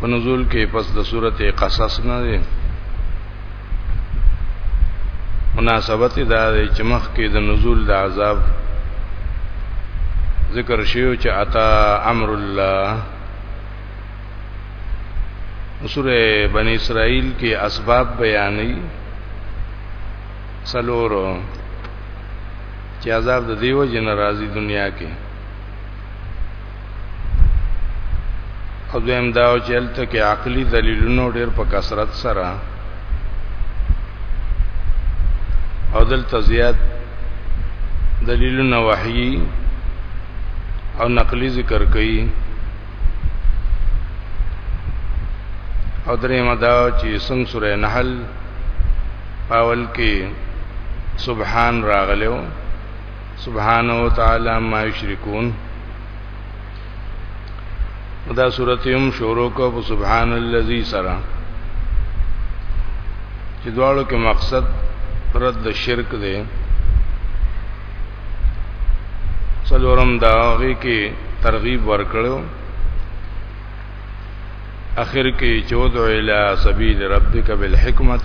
په نزول کې پس د سورته قصص نه دی مناسبت دا دی چې مخ کې د نزول د عذاب ذکر شیو چې اتا امر الله سوره بنی اسرائیل کې اسباب بیانې سلورو چې عذاب د دیو جن راضی دنیا کې او دویم دا چې هلته کې عقلي دلیلونو ډېر په کثرت سره او دلته زیات دلیلونه وحیي او نقلی ذکر کوي او درې مدا چې څنګه سورې نحل پاول کې سبحان راغلو سبحانه وتعالى ما يشركون دا سورته هم شروع کو په سبحان الذي سرا چې دواړو کې مقصد رد شرک دی څلورم دا هغه کې ترغیب ورکړو اخر کې چود الى سبيل ربك بالحکمت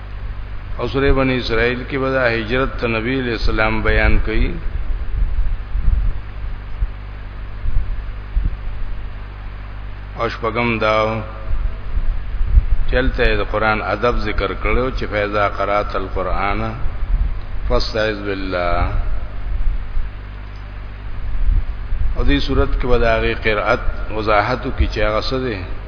او سورې بنی اسرائیل کې بدا هجرت ته نبی علیہ السلام بیان کړي او شپږم دا چلته د قران ادب ذکر کړو چې فیضا قرات القرآن فاستعذ بالله او دې صورت کې بداغه قرأت وضاحت کی چې هغه څه ده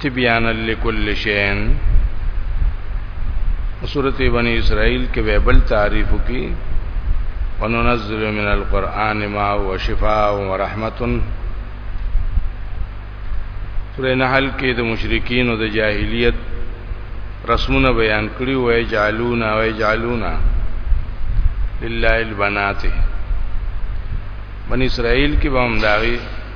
تبیان لكل شيء سورته بنی اسرائیل کې به بل تعریف کی وننزل من القرآن ما هو شفاء ورحمت سورې نحل کې د مشرکین او د جاهلیت رسمونه بیان کړی وای جالونا وای جالونا لله البنات بنی اسرائیل کې به هم داغي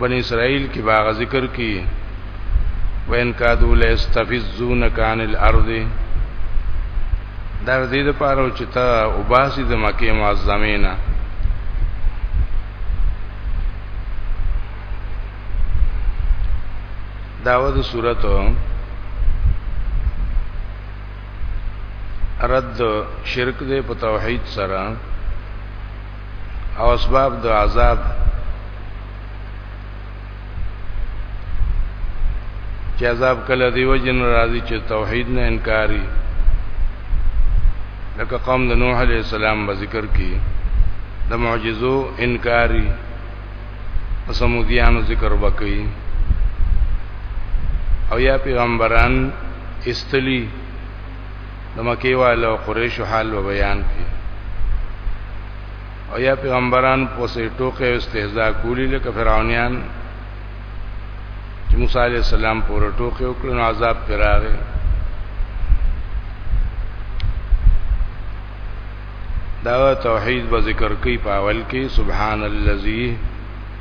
بنی اسرائیل کې باغ ذکر کی وین کادو لستفزون کان الارض دا دې لپاره چې تا وباسي د مکه معظمه نه داود صورت رد شرک دې په توحید سره او اسباب د عذاب چې عذاب کله دی وجن راضي چې توحید نه انکاری لکه قوم د نوح علی السلام به ذکر کی د معجزو انکاری سمودیانو ذکر وکړي او یا پیغمبران استلی د مکی والو قریشو حال و بیان کړي او یا پیغمبران په سې ټوکې او استهزاء کولی لکه فرعونیان چې موسی علی السلام پر ټوکې او کړنو عذاب پراغه دا توحید به ذکر کوي په اول کې سبحان الذی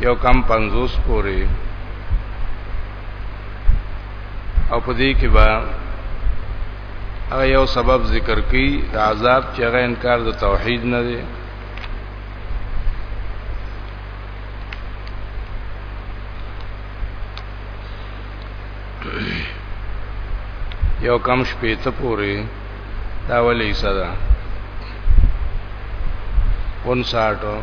یو کم 50 پورې او په دې کې به هغه یو سبب ذکر کړي د عذاب چې هغه انکار د توحید نه دی یو کم شپې ته پورې دا ولې صدا 59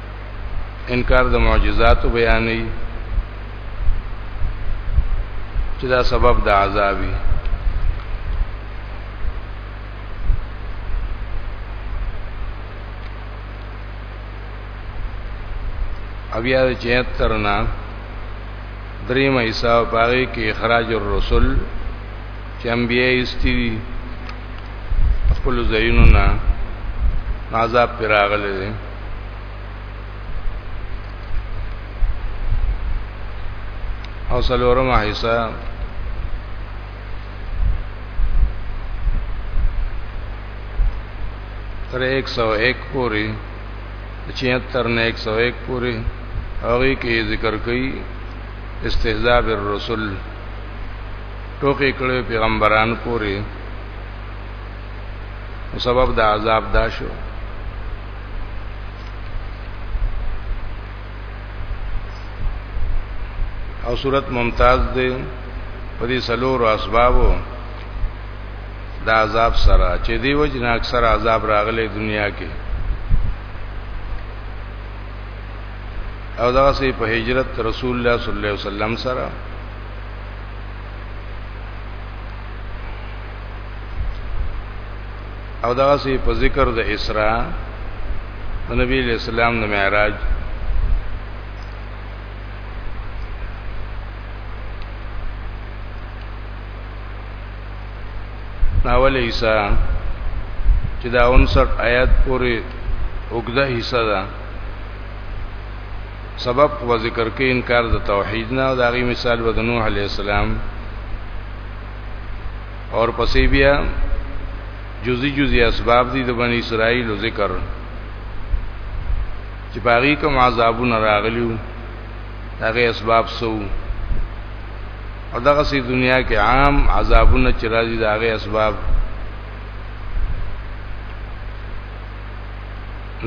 انکار د معجزاتو بیانې چې دا سبب د عذابي اویا د جهت ترنا دریم ایسا باغی کې اخراج الرسل چې انبیاء استی خپل زینونه عذاب پر راغله او سلورم حصہ تر 101 پوری 76 نه 101 پوری هغه کې ذکر کړي استهزاء بالرسل ټوکې کړې پیغمبران پوری سبب د عذاب دا شو او صورت ممتاز دی په دې سلور اسبابو د عذاب سره چې دی وجه نه اکثر عذاب راغلی دنیا کې او دا سه په هجرت رسول الله صلی الله علیه وسلم سره او دا سي په ذکر د اسراء د نبی له اسلام د معراج ناول عیسی چې دا 59 آیات پورې وګړه حصہ ده سبب و ذکر کې انکار د توحید نه او د هغه مثال و د نوح علی السلام اور پسې بیا جزئی جزئی اسباب دي د بنی اسرائیل ذکر چې باغی کوم عذابونه راغلیو هغه اسباب سو او دغه سي دنیا کې عام عذابونه چې راځي دا هغه اسباب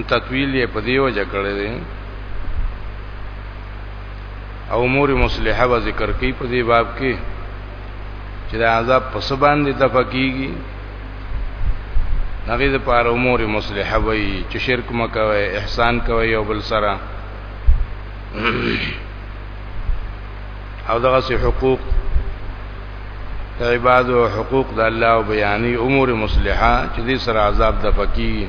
تطویل یې په دیو جکړه دي او امور مصلحه و ذکر کوي په دې باب کې چې د عذاب په سبان دي تفقېږي هغه د پاره امور مصلحه وي چې شرک مکوي احسان کوي او بل سره او دغه سي حقوق عباد او حقوق د الله او بیانې امور مصلحه چې دې سره عذاب د فقېږي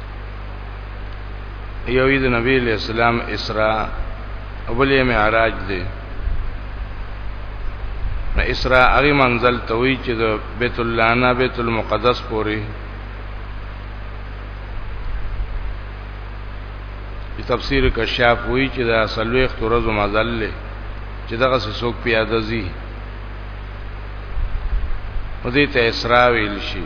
یو د نبی علیہ السلام اسراء او بل یې معراج دی نو اسراء هغه منزل ته وی چې د بیت الله نه بیت المقدس پورې په تفسیر کشاف وی چې دا سلوخ ترز مزل له چې دغه څوک پیاده زی په دې ته اسراء ویل شي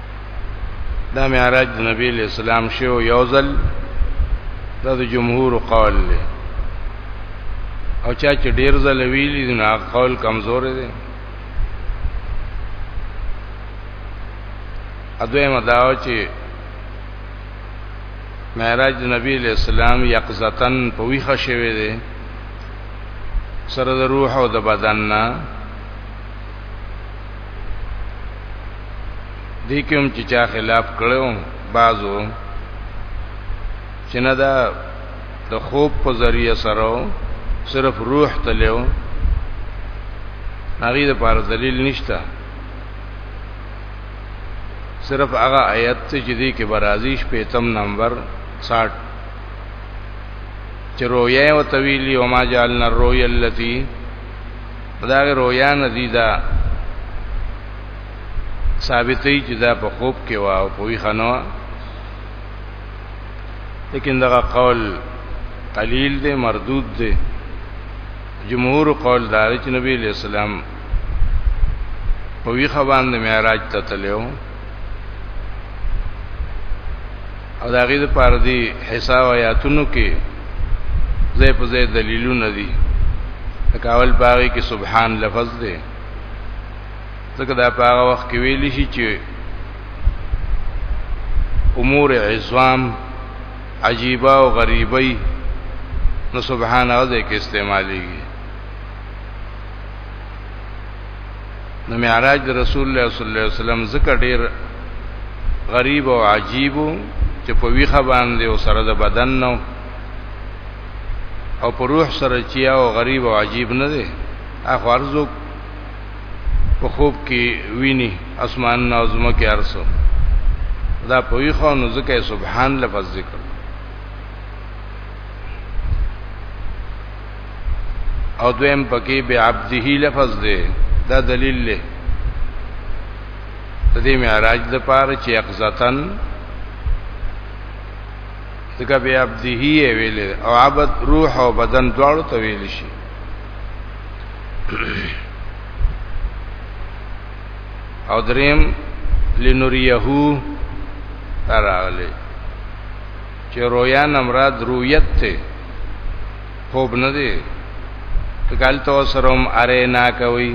دا معراج د نبی له اسلام شو یوزل دا د جمهور قول دی او چا چې ډیر ځل ویلی نو قول کمزور دی اځه مداو چې معراج د نبی له اسلام یقظتن په ویخه شوی دی سره د روح او د بدن نه دې کوم چې چا خلاف کړو بعضو چې نه دا د خوب په ذریعہ سره صرف روح تلو هغه د پاره دلیل نشته صرف هغه آیت ته چې دی کې برازیش په تم نمبر 60 چې رویا او طویلی او ما جعلنا الرؤیا التي دا رویا نزیدا ثابتې چې دا په خوب کې وا او په خنو لیکن دا قول قلیل دی مردود دی جمهور قول دار چې نبی علیہ السلام په وی خواندې معراج ته تلو او دا غي د پاره دی حساب آیاتونو کې زې په زې دلیلونه دي تکاول باغی کې سبحان لفظ دی ځکه دا په هغه وخت کې ویل شي چې امور عظام عجیبه او غریبی نو سبحان الله کې استعمالي نو معراج د رسول الله صلی الله علیه وسلم ذکر ډیر غریب او عجیب چې په ویخه باندې او سره د بدن نو او په روح سره چې او غریب او عجیب نه دی اخو ارزو په خوب کې ویني اسمان او زمکه ارسو دا په ویخه نو ذکر سبحان لفظ ذکر او دویم پکې به عبده لفظ دی دا دلیل له د دې معراج د پاره چې اقزتن دغه به عبده ویل او عبد روح او بدن دواړو ته ویل شي او دریم لنوریه تراغلی چې رویا نه مراد رؤیت ته خوب نه دی تکال تو سرم اره نا کوي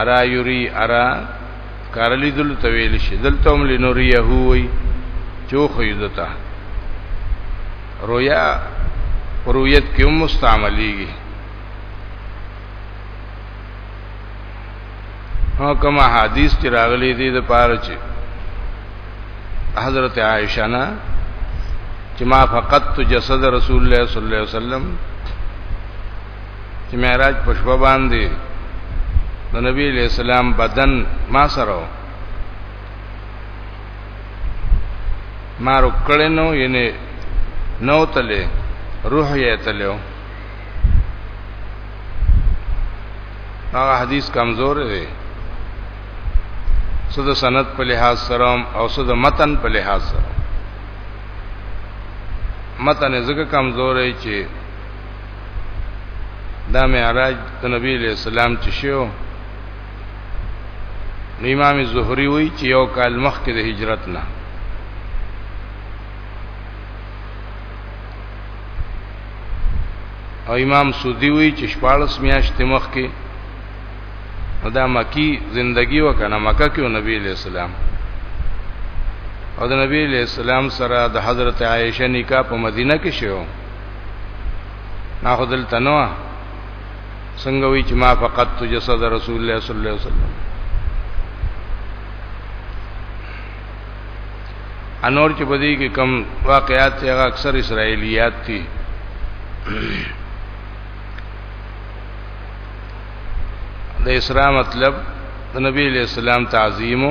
ارا یری ارا کارلی دل تویل شي دلته هم لنوریه وي چوخې دته رویا رویت کې مستعمليږي هو کوم حدیث چې راغلي دي د پاره چې حضرت عائشہ نه چې ما فقط جسد رسول الله صلی الله علیه وسلم چې معراج پښپا باندې د نبی علیہ السلام بدن ما سره ما رکړنو ینه نو تله روح یې تلو هغه حدیث کمزور دی څه د سند په لحاظ سره او څه د متن په لحاظ سره متن زګه کمزور دی چې دا معراج د نبی له سلام چې شو امام زهری وی چې یو کال مخکې د هجرت نه او امام سودی وی چې 14 میاشتې مخکې دا مکی زندگی وکنه مکه کې نبی علیہ السلام او د نبی علیہ السلام سره د حضرت عائشه نکاح په مدینه کې شو نه خدل تنوه څنګه وی چې ما فقط جسد رسول الله صلی الله علیه وسلم انور چې په دې کې کم واقعات چې هغه اکثر اسرایلیات دي د اسلام مطلب د نبی له اسلام تعظیم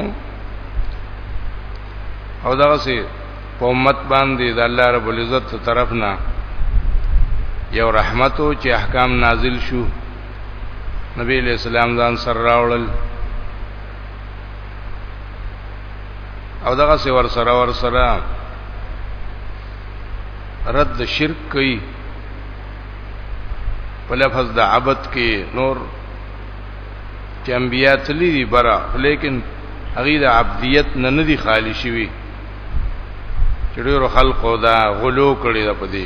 او دغه سي په امت باندې د الله رب العزت طرفنا یو رحمت او چې احکام نازل شو نبی له اسلام ځان سره راوړل او دغه سی ور سره ور سره رد شرک کوي په لفظ د عبادت کې نور چې انبیا تللی دي برا لیکن هغه د عبدیت نه نه دي خالی شوی چې ډیرو خلقو دا غلو کړی دا پدې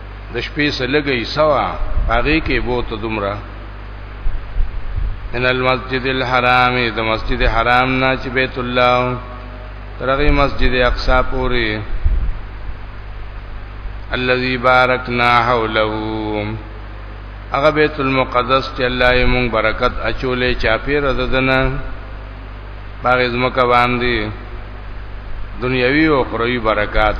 د شپې سلګي سوا هغه کې بوت دومره ان المسجد الحرام د مسجد حرام نه چې بیت الله ترغه مسجد اقصا پوری الذي باركنا حوله هغه بیت المقدس چې الله یې مونږ برکت اچولې چاپی رزدنه باغ زمکه باندې دنیوي او اخروی برکات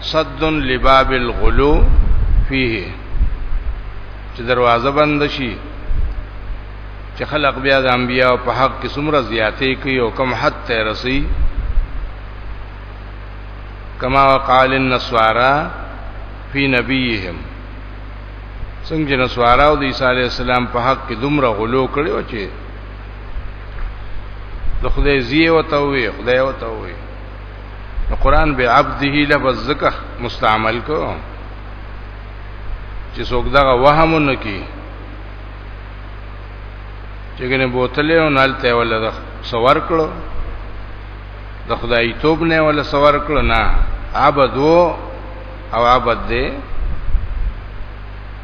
صد لباب الغلو فيه چې دروازه بند شي چې خلق بیا د انبیا په حق کې څومره زیاتې کوي او کم حد ته رسی کما وقال النصارى فی نبیهم څنګه چې نسوارا او د عیسی علی السلام په حق کې دومره غلو کړی و چې د خدای زیه وته وي خدای وته وي نو قران به عبده لفظ زکه مستعمل کو چې څوک دا وهمونه کی چې ګنه بوتلې او نالته ولا د سوار کړو د خدای توب نه ولا سوار کړو نه عبدو او عبد دې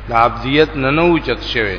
د عبدیت نه نو چت شوی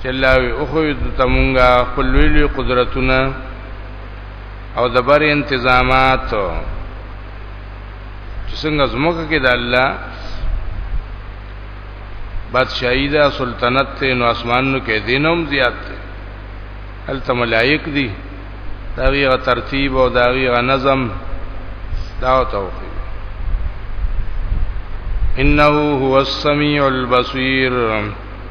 چې الله وي او خو ته مونږه خپل لوی لوی قدرتونه او د بر انتظامات چې څنګه زموږ کې د الله بادشاہی دا سلطنت ته نو اسمانونو کې دینوم زیات دی هل ته ملائک دي دا غیغه ترتیب او دا غیغه نظم دا توفی انه هو السمیع البصیر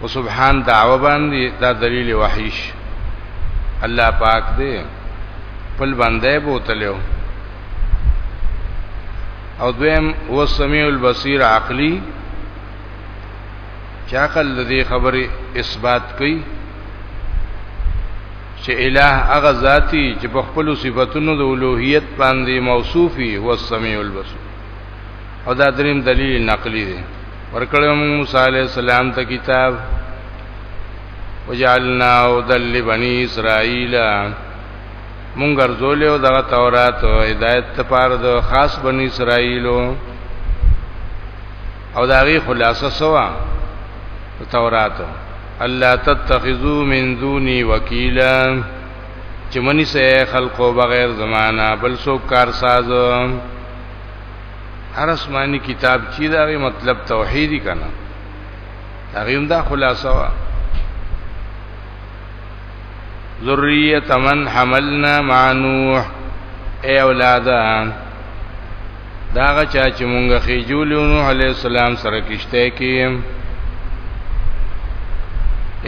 او سبحان دعوه باندې دا دلیل وحیش الله پاک دې خپل باندې بوتلو او دویم هو السمیع البصیر عقلی چې عقل دې خبره اثبات کوي چې الہ هغه ذاتی چې په خپل صفاتونو د اولوہیت باندې موصوفي هو السمیع البصیر او دا دریم دلیل نقلی دی ورکړو موسی علی السلام ته کتاب وجعلنا هدى لبني اسرائيل مونږ ګرځولې او دغه تورات او هدایت لپاره د خاص بني اسرائيلو او داغي خلاصه سوا تورات الله تتخذو من دوني وکیلا چې منی سه خلقو بغیر زمانہ بل سو کارساز هر اسماني کتاب چې دا مطلب توحیدی کنه هغه هم دا خلاصه وا ذریه من حملنا مع نوح اے اولادان دا غچا چې مونږه خېجولیو نوح علی السلام سره کشته کې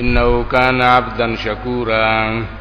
انه کان عبدا شکورا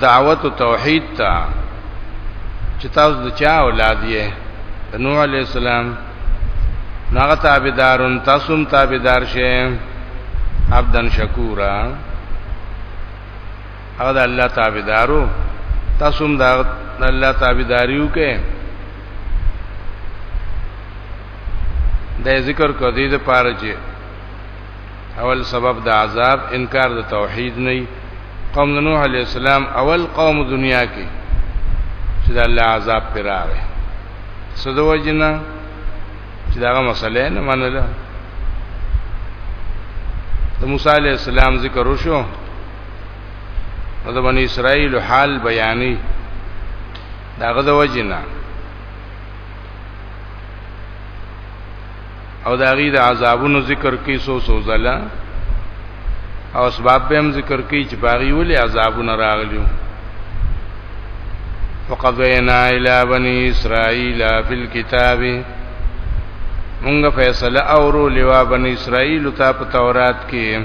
دعوت توحید ته چې تاسو د چا اولاد یې نوح علی السلام ناغه تابعدارون تاسو هم تابعدار شئ عبدن شکورا هغه د الله تابعدارو تاسو هم د الله تابعداریو کې د ذکر کو دې د پاره چې اول سبب د عذاب انکار د توحید نه قوم د نوح علی السلام اول قوم دنیا کې چې د الله عذاب پر راغی سدو جنا چې دا مسله نه منله د موسی علی السلام ذکر وشو د بنی اسرائیل حال بیانې دا غزه وجنه او دا غي د عذابونو ذکر کوي سو سو زلا او اسباب به هم ذکر کوي چې باغی ولې عذابونه راغلیو وقضینا الی بنی اسرائیل فی الكتاب مونږه فیصله اورو لوا بنی اسرائیل ته په تورات کې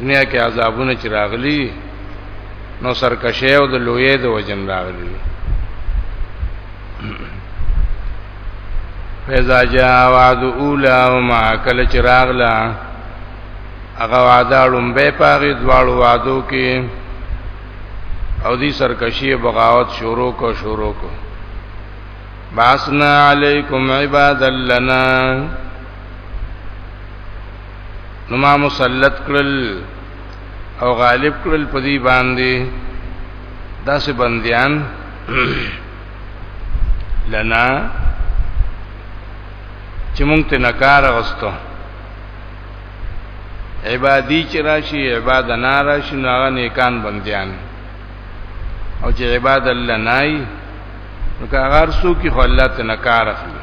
دنیا کې عذابونه چې راغلي نو سرکشه او د لوی د وجن راغلي فیضا جا وعد اولا و ما کل چراغ لا اغا وعدا لنبے پاغی دوالو وعدو کی او دی سرکشی بغاوت شروع کو شروع کو باسنا علیکم عباد لنا نو ما مسلط کړل او غالب کړل په دې باندې داسې بنديان لنا چې مونږ ته نکار غستو عبادی چې راشي عباد نه راشي نو هغه نیکان بنديان او چې عباد الله نای نو کاغار سو کې خو الله ته نکار اخلي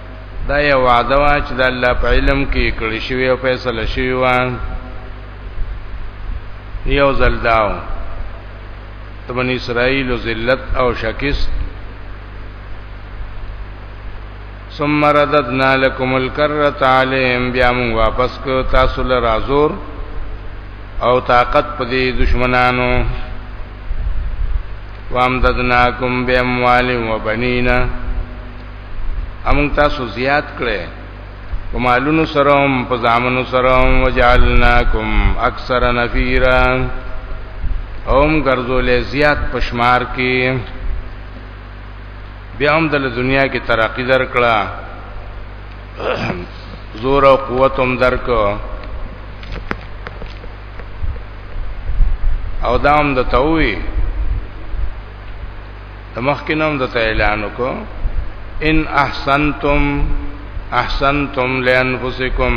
دا یو وعده وا چې د الله په علم کې کړی شوی او فیصله شوی و یو ځل داو تمن اسرائیل ذلت او شکست ثم رددنا لكم الكرة عليهم بیا موږ واپس کو تاسو له رازور او طاقت په دې دشمنانو وامددناکم باموال وبنینا امون تاسو زیات کړي په مالونو سره هم په ځامنو سره هم وجعلناکم اکثر نفیرا اوم ګرځولې زیات پشمار کې بیا هم د دنیا کې ترقی درکړه زور او قوت هم درکو او دام د دا توي د مخکینم د اعلان وکړو ان احسنتم احسنتم لانفسکم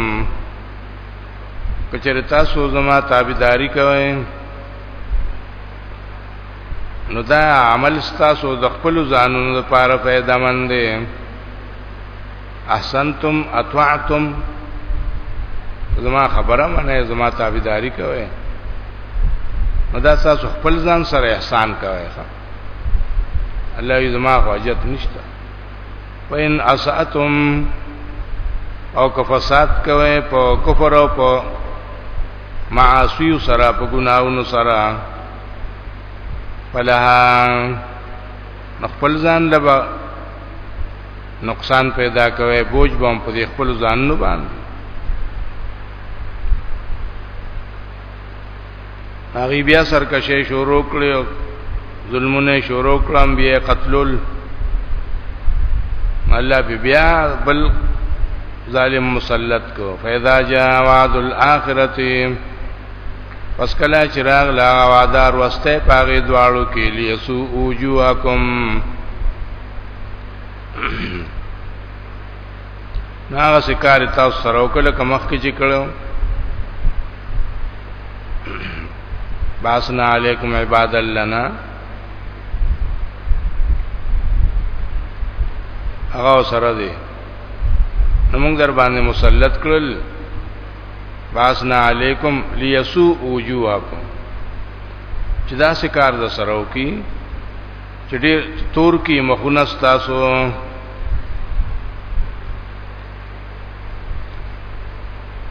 کچره تاسو زما تابعداري کوئ نو دا عمل تاسو د خپل ځانونو لپاره فائدہ مند دی احسنتم اطعتم زما خبره منه زما تابعداري کوئ نو دا تاسو خپل ځان سره احسان کوئ الله یې زما حاجت نشته وین اساتم او که فساد کوي په کفر او په معاصی سره په ګناونو سره فلها خپل ځان لبا نقصان پیدا کوي بوج بم په خپل ځان نه باندې هغه بیا سرکشه شروع کړي او ظلمونه شروع کړم بیا قتلول الله په بیا بل ظالم مسلط کو فیدا جا وعد الاخرت پس کله چراغ لا وادار وسته پاغه دواړو کې لیسو وجوهکم نو هغه سکار تاسو سره وکړه کوم مخ کې چې کړو باسنا علیکم عباد لنا هغه سره دی نو موږ در باندې مسلط کړل باسنا علیکم لیسو وجوهکم چې دا سکار د سره وکړي چې ډېر تور کې مخونه ستاسو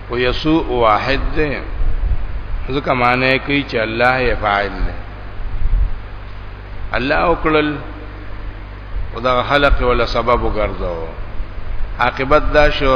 او یسو واحد دی ځکه معنی کوي چې الله یې فاعل دی الله وکړل او دا خلق ولا سبب وګرځاو عاقبت دا شو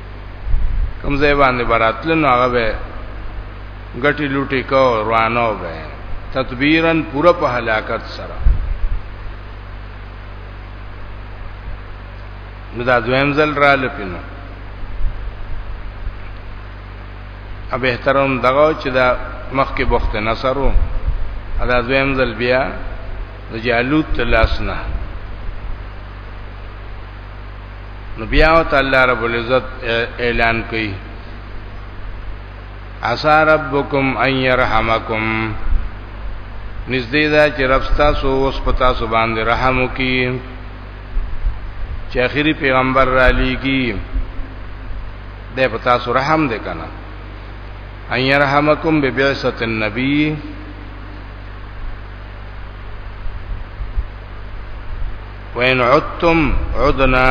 کوم ځای باندې براتلنو هغه به غټي لوټي کو روانو به تدبیرن پورا په هلاکت سره نو دا دویم ځل را لپینو ا به احترام دغه چې دا مخکې بخت نصر وو دا دویم ځل بیا د جالوت لاس نه نو بیا او تعالی رب العزت اعلان کوي عسى ربكم ان يرحمكم نږدې ده چې رب تاسو اوس په تاسو باندې رحم وکړي چې اخري پیغمبر را لېږي د په تاسو رحم دې کنه ان يرحمكم ببعثه النبي وین عدتم عدنا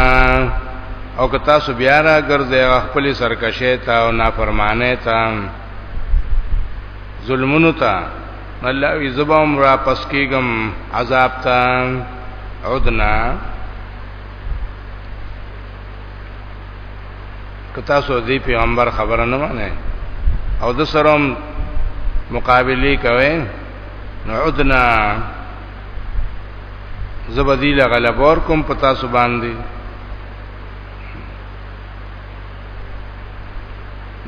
او که تاسو بیا را ګرځي خپل سرکشه ته او نافرمانه ته ظلمونو ته الله وی زبم را پس کیګم عذاب ته عدنا که تاسو دې پیغمبر خبره نه مانه او د سرم مقابله کوي نعدنا زبدی لغلبور کوم پتا سو باندې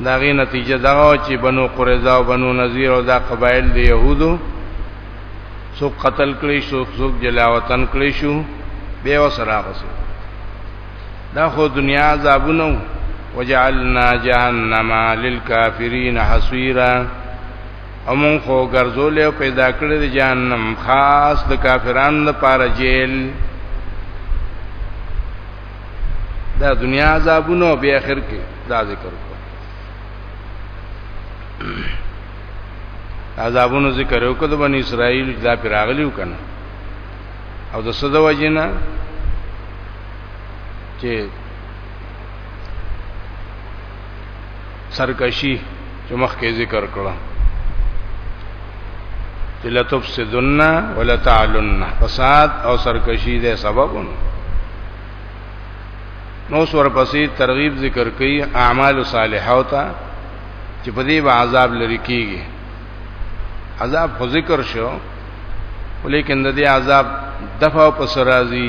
داغه نتیجه دا چې بنو قریظه او بنو نذیر او دا قبایل د يهودو سو قتل کړی شو سو جلا وطن کړی شو به وسره غسو دا خو دنیا عذابونه وجعلنا جهنم للکافرین حسیرا او مونږ خو ګرځولې او پیدا کړې د جهنم خاص د کافرانو لپاره جیل دا دنیا عذابونه او به اخر کې دا ذکر کو عذابونو ذکر وکړو د بنی اسرائیل دا پیراغلی وکنه او د صد وجنه چې سرکشي چې مخکې ذکر کړه چې لتفسدن ولتعلن فساد او سرکشي دې سببونه نو سور پسې ترغیب ذکر کړي اعمال صالحه او ته چې په دې به عذاب لري کیږي عذاب خو ذکر شو ولیکن د دې عذاب دفع او پسرازي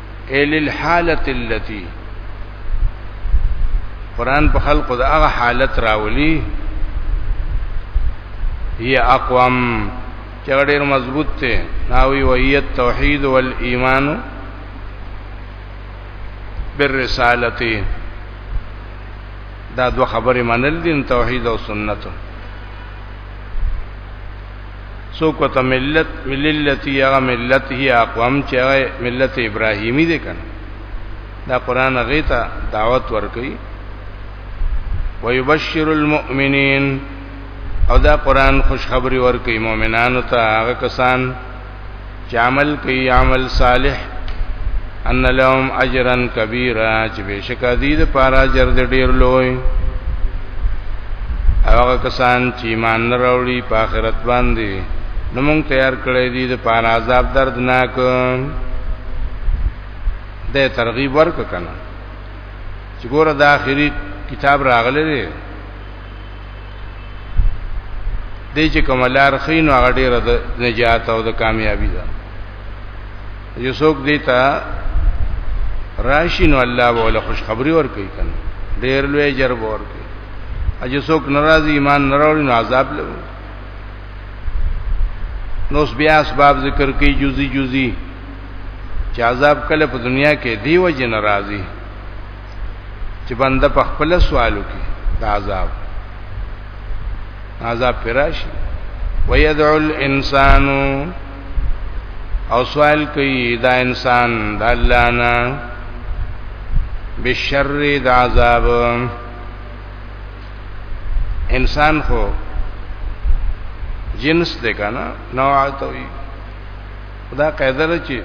ال الحاله التي قران په خلق د هغه حالت راولي هي اقوام چې ډېر مضبوط ته ناوي وهي التوحید والایمان بالرسالته دا دوه خبرې منل دي توحید او سنت سو کو ته ملت مللتی هغه ملت هي اقوام چې هغه ملت ابراهیمی دی کنه دا قران هغه ته دعوت ورکړي ويبشر المؤمنین او دا قران خوشخبری ورکړي مؤمنانو ته هغه کسان چې عمل کوي عمل صالح ان لهم اجرا کبیرا چې بشک دې د پاره اجر دې ډیر لوی هغه کسان چې ایمان نه راوړي په آخرت باندې نو موږ تیار کړی دي د پاره عذاب دردناک د ترغیب ورک کنه چې ګوره د آخري کتاب راغلی دی دې چې کوم لار خینو هغه ډیره د نجات او د کامیابی ده یو څوک دې ته راشي نو الله ولا خوشخبری ور کوي کنه ډیر لوی جرب ور کوي اجه څوک ناراضي ایمان نراوړي نو عذاب لوي نو بیا اسباب ذکر کوي جزئی جزئی چې عذاب کله په دنیا کې دی وجه ناراضي چې بنده په خپل سوالو کې د عذاب عذاب پراشي ويدعو الانسان او سوال کوي دا انسان د الله نه بشر د عذاب انسان خو جنس دی کنه نوع ته وي دا قاعده ده چې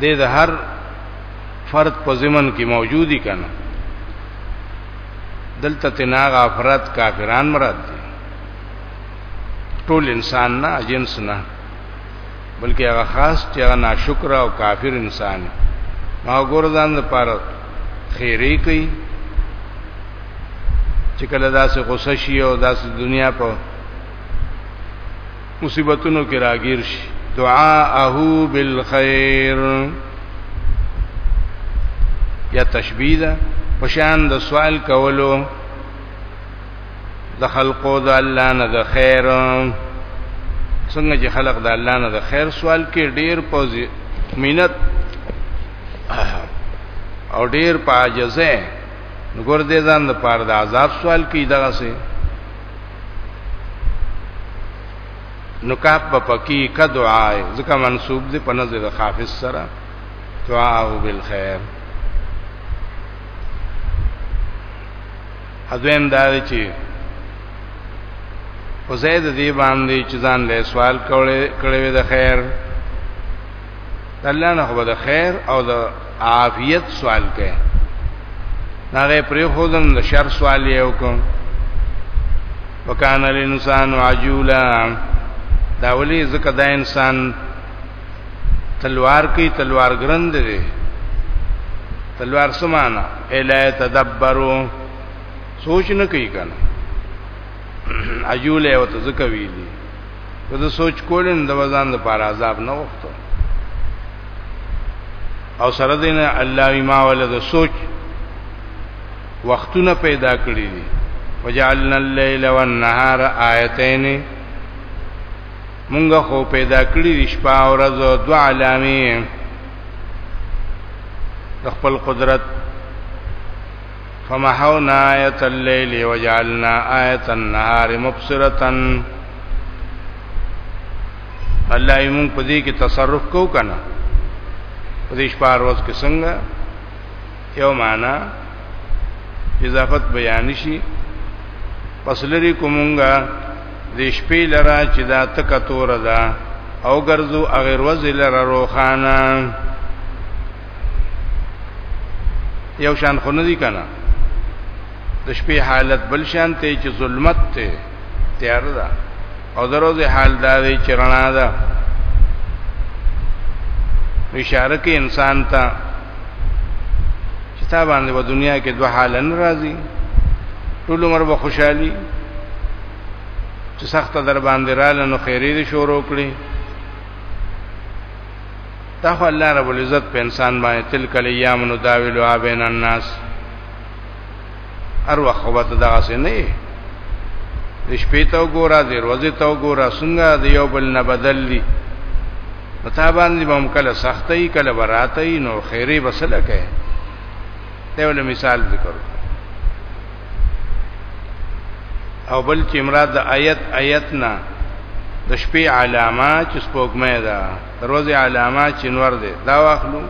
د هر فرد په زمن کې موجودی کنه دلته تناغ افراد کافران مراد دي ټول انسان نه جنس نه بلکې هغه خاص چې هغه ناشکر او کافر انسان دی ما ګورځان د پاره خیری کوي چې کله داسې غوسه شي او داسې دنیا په مصیبتونو کې راګیر شي دعاءه بالخير یا تشبیه ده پشان د سوال کولو د خلقو د الله نه د خیر څنګه چې خلق د الله نه د خیر سوال کې ډیر پوزي مینت او ډیر پاجزه نګور دې ځان د پاره د عذاب سوال کې دغه سه نو کاف په پکی کا دعا ځکه منسوب دی په نظر خافض سره دعا بالخير اذن دا چې او زید دی باندې چې ځان له سوال کولې کړې د خیر الله نه خو د خیر او د عافیت سوال کوي هغه پرې خودن د شر سوال یې وکړ وکانه الانسان عجولا دا ولي زکه دا انسان تلوار کوي تلوار ګرند دی تلوار سمانا الا تدبرو سوچ نه کوي کنه عجوله او تزکوي دي که د سوچ کولن د وزن د پار عذاب نه وختو او سره دین الله ما ول د سوچ وختونه پیدا کړی دي وجعلنا الليل والنهار آیتین مونږه خو پیدا کړی د شپه او ورځ دوه علامې د خپل قدرت فمحونا آیت اللیل وجعلنا آیت النهار مبصرتا الله یې مونږ په دې کې تصرف کو کنه په دې شپه ورځ کې څنګه یو معنا اضافت بیان شي پس لري کومونګه د شپې لرا چې دا تک تور ده او ګرځو اغیر وز لرا روخانه یو شان خو نه دي کنه د شپې حالت بل شان ته چې ظلمت ته تیار ده او دروځي حال دا دی چې رڼا ده اشاره کې انسان ته کتاب باندې په دنیا کې دوه حال نه راځي ټول عمر به خوشحالي چې سخت در باندې رااله نو خیرې دې شروع کړي دا خو الله رب العزت په انسان باندې تلک الیام نو داویل او بین الناس ار وخت وخت دا څه نه د شپې ته وګوره د ورځې ته وګوره څنګه د یو بل نه بدل دي پتا باندې به هم کله سختي کله براتي نو خیره بسله کوي دا ول مثال ذکر او بل چې مراد د آیت آیت نه د شپې علامه چې سپوږمۍ ده روز علامه چنور دی دا واخلو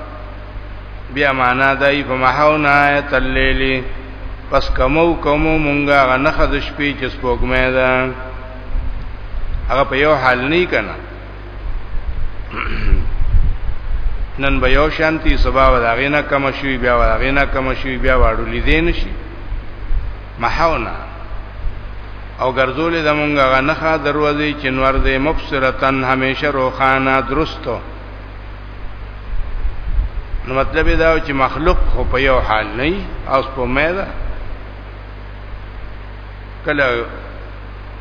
بیا معنا دای په محاونا آیت الليل پس کمو کمو مونږه غنخه د شپې چې سپوږمې ده هغه په یو حال نه کنا نن به یو شانتی سبا وداغینا کم شوی بیا وداغینا کم شوی بیا واړو لیدین شي محونا او ګرځولې د مونږه غنخه دروازې چې نور دې مبصرتن همیشه روخانه درستو نو مطلب دا چې مخلوق خو په یو حال نه او په مېدا کله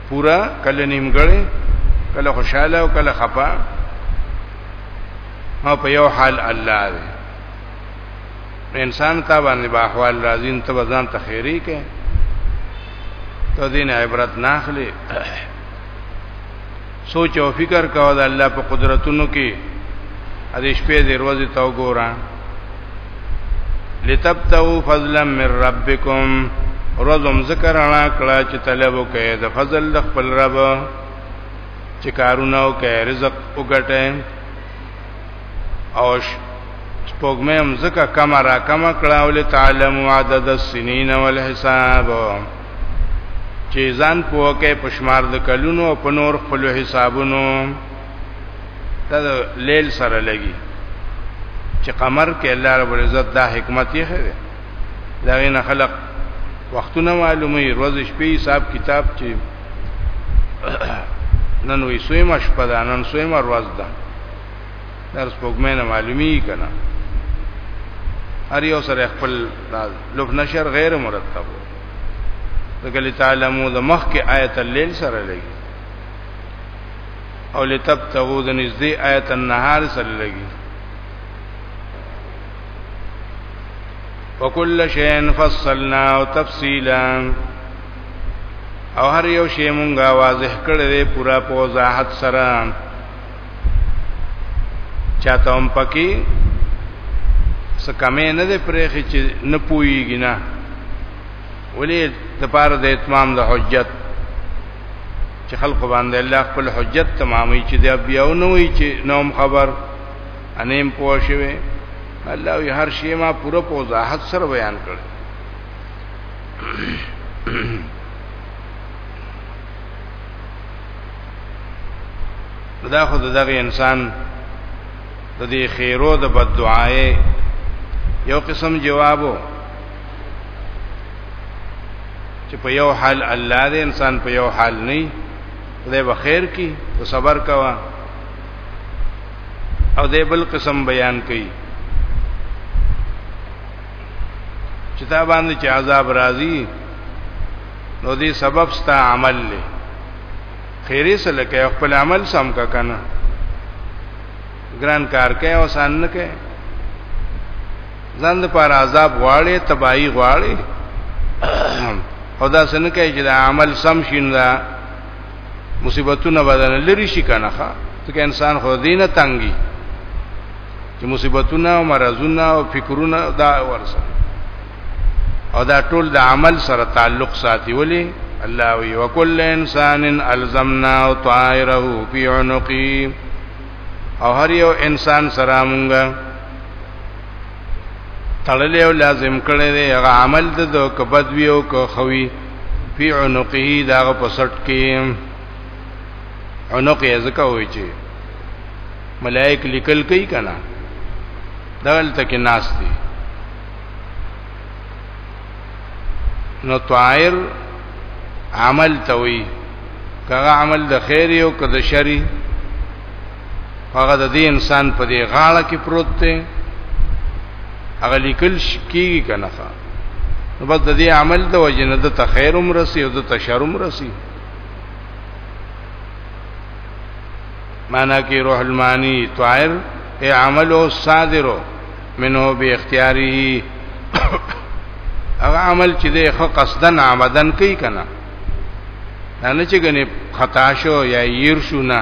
پورا کله نیمګړې کله خوشاله او کله خپه او په یو حال الله دی انسان ته باندې با احوال راځي ته ځان ته خیری کې ته دین عبرت نه اخلي سوچ او فکر کاوه د الله په قدرتونو کې ا دې شپې دې ورځې ته وګورئ لتبتو فضلا من ربکم روزم ذکر انا کړه چې طلب وکړي د فضل د خپل رب چې کارونه وکړي رزق وګټي او سپوږمې هم ځکه کم را کم کړه او لتعلم عدد السنین والحساب چې ځان پوکه پښمار د کلونو په نور خپل حسابونو ته لیل سره لګي چې قمر کې الله رب العزت دا حکمت یې خره دا غینه خلق وختونه معلومه روز شپې حساب کتاب چې نن وې سویما شپه ده نن سویما روز ده درس پوګمې نه معلومی کنا هر یو سره خپل لوف نشر غیر مرتب دغلی تعالی مو د مخ کې آیت الليل سره لګي او لتبتغوا د نږدې آیت النهار سره لګي وکل شین فصلنا تفصیلا او هر یو شی مونږه واضح کړی دی پورا په وضاحت سره چاته هم پکې څه کمې نه دی پرېخي چې نه پويږي نه ولې د پاره د اتمام د حجت چې خلق باندې الله خپل حجت تمامي چې د بیا نو وي چې نوم خبر انیم پوه شوی الله وی هر شی ما پوره په وضاحت سره بیان کړ دا خو دغه انسان د دې خیرو د بد دعای یو قسم جوابو چې په یو حال الله دې انسان په یو حال نه دی بخیر کی تو صبر کوا او د بل قسم بیان کړي چې تا باندې چې عذاب راځي نو دې سبب ستا عمل له خیره سره کې خپل عمل سم کا کنه ګران کار کوي او سان نه کوي ځان پر عذاب غواړي تباہی غواړي خدا سن کوي چې دا عمل سم شیندا مصیبتونه بدن لري شي کنه ښا ځکه انسان خو دینه تنګي چې مصیبتونه او مرزونه او فکرونه دا ورسره او دا ټول د عمل سره تعلق ساتي ولی الله وی وکل انسان الزمنا طائره فی عنقی او هر یو انسان سره مونږه تړلې او لازم کړې دی هغه عمل د کبد وی او که خوي فی عنقه داغه پسټ کې عنق یې زکه وای چې ملائک لیکل کوي کنه دغلته کې ناس دي نو طائر عمل توي کغه عمل د خیر او کده شری هغه د دې انسان په دې غاړه کې پروت دی هغه لیکل کیږي کنه نو بس د دې عمل د وجه نه د تخیر عمر سي او د تشر عمر سي معنا کې روح المانی طائر اے عمل او صادرو منه به اختیاری هغه عمل چې د خو قصدن عمدن کوي کنه نه چې ګنې خطا شو یا ير شو نه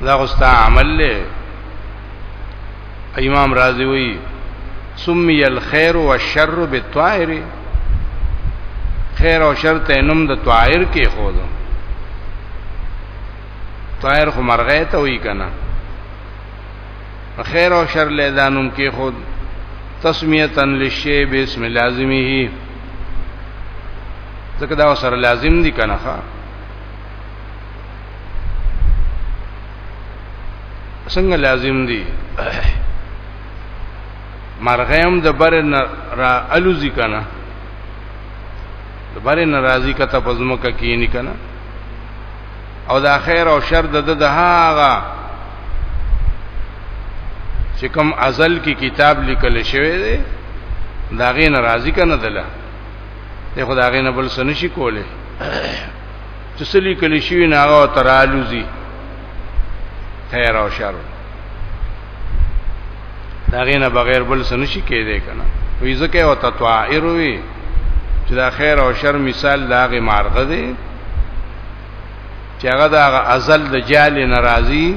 دا غستا عمل له امام رازی وی سمی الخير والشر بالطائر خیر او شر ته نوم د طائر کې خو ده طائر خو مرغه ته وی کنه خیر او شر له دانوم کې خود تسمیتا للشی باسم لازمه ځکه دا سره لازم دي کنه ښا څنګه لازم دي مرغیم د بر را الوزی کنه د بر ناراضی کته پزمکه کینی کنه او دا خیر او شر د د هغه چې کوم ازل کې کتاب لیکل شوی دی دا غي ناراضی کنه دله ته خدای غي نه بل سن شي کوله چې سلی کلی شوی نه هغه ترالوزی خیر او شر دا غینه بغیر بل سن شي کېدې کنه وی زکه او تطائر وی چې دا خیر او شر مثال داغه مارغه دی چې هغه د ازل د جال ناراضي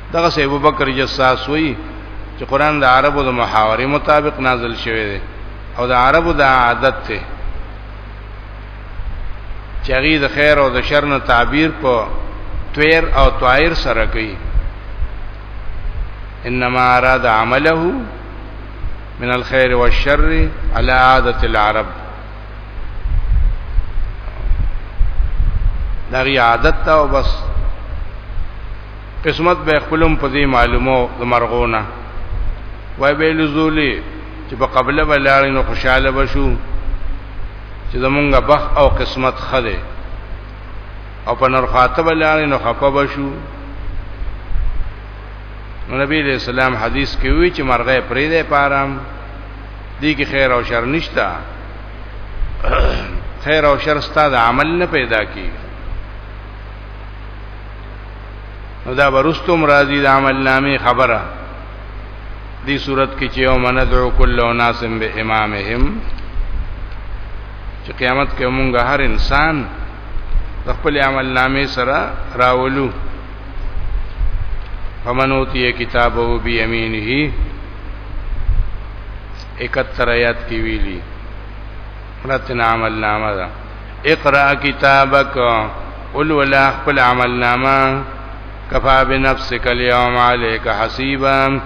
دغه سه ابو بکر جساس وی چې قران د عربو د محاورې مطابق نازل شوی دی او د عربو د عادت ته چغی د خیر او د شر نه تعبیر په تویر او طائر سره کوي انما اراد عمله من الخير والشر على عادت العرب دغه عادت او بس قسمت به خپلم په دې معلومو د مرغونه وای به لزولې چې په قبله ولاړ نو خوشاله بشو چې زمونږه بخ او قسمت خده او په نرخاته ولاړ نو خپه بشو نبی علیہ السلام حدیث کې وی چې مرغه پرې ده پارام دې کې خیر او شر نشتا خیر او شر ستاسو عمل نه پیدا کیږي نو دا برستم راضی د عمل نامې خبره دی صورت کې چې یوم ندعو کل ناس به امامهم چې قیامت کې مونږه هر انسان د خپل عمل نامې سره راولو فمن اوتی کتابه بیمینه 71 آیات کې ویلي راتنا عمل نامه ده اقرا کتابک ولولا خپل عمل نامه کفا بنفسک اليوم عليك حسيبا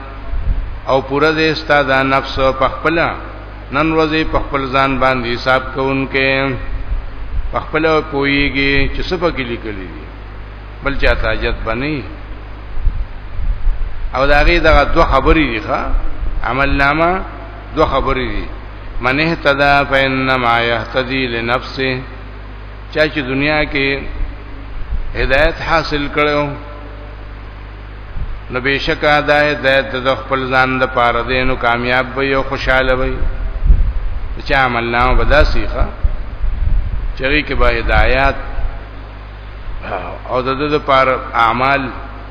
او پوره دې ستاد نفس په خپل نن ورځې په خپل ځان باندې حساب کوونکې په خپل پويږي چې څه پکې لیکلي دي بل چا تاجت بني او دا غي دغه دوه خبرې دي ښا عمل نامه دو خبرې دي من اهتدى فانما يهتدي لنفسه چا چې دنیا کې هدایت حاصل کړو نو بشک دا هدایت د خپل ځان د پاره دینو کامیاب وي او خوشاله وي چې عمل نامه بداسي ښه چری کې به هدایت او د د پاره اعمال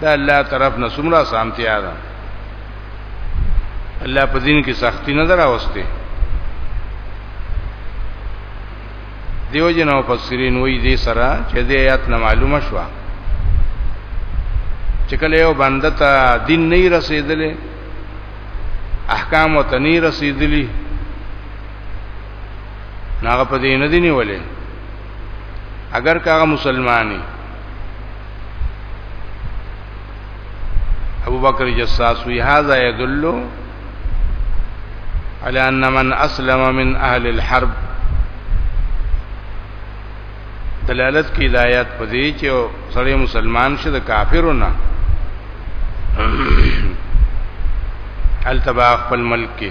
دا الله طرف نه څومره سامتیا ده الله په دین کې سختی نه دراوسته دیو جن او فسرین وی دې سره چې دې آیات نه معلومه شو چې کله یو بنده ته دین نه رسیدلې احکام او تنی رسیدلې ناغه په دې نه دی نیولې اگر کاغه مسلمانی ابو بکر جساس وی هاذا يدل على ان من اسلم من اهل الحرب دلالت کی ہدایت پدې چې سړی مسلمان شه د کافرونو التبا خپل ملک کې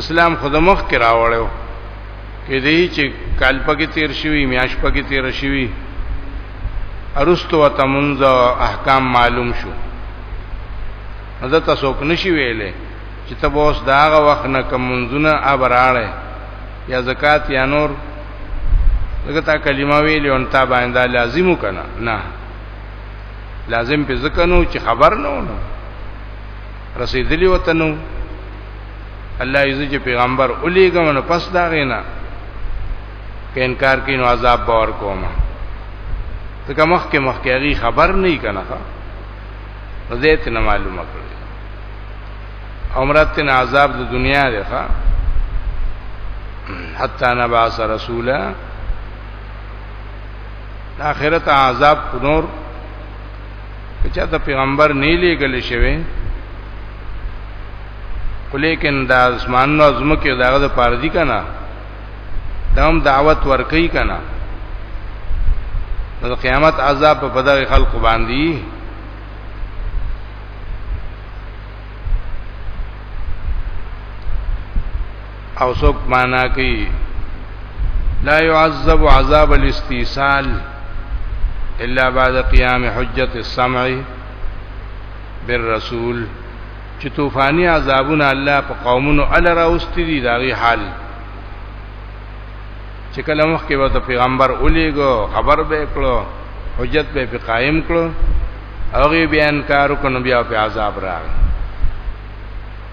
اسلام خود مخ کې راوړیو کې دی چې کال پکې تیر شوی میاش پکې تیر شوی ارستو وتمنځ احکام معلوم شو نو تاسو کو نشي ویلې چې ته اوس داغه وخت نه کوم منځونه ابراړې یا زکات یا نور دغه تا کلمه ویلې اون تا باندې لازم کنا نه لازم په ځکنو چې خبر نه ونه رسیدلی وته نو الله یې چې پیغمبر الیګم نو پس دا غینا کې انکار کینو عذاب باور کومه ځکه مخکې مخکې هغه خبر نه کنا نو دې ته معلومه کړ عمرتن عذاب د دنیا دی ښا حتا نبعث رسولا اخرت عذاب نور که چا د پیغمبر نه لېګل شوی خو لیکن د اسمان نو زمکه دغه د پاره دي کنه دام دعوت ورکي کنه د قیامت عذاب په بدغه خلق باندې او څوک معنا کوي لا يعذب عذاب الاستيصال الا بعد قيام حجت السمع بالرسول چې طوفاني عذابونه الله په قومونو ال راوستي دي داغي حال چې کله مخ کې وته پیغمبر الیګو خبر به کړو حجت به په قائم کړو هغه بیان کارو کو نبی او په عذاب راغی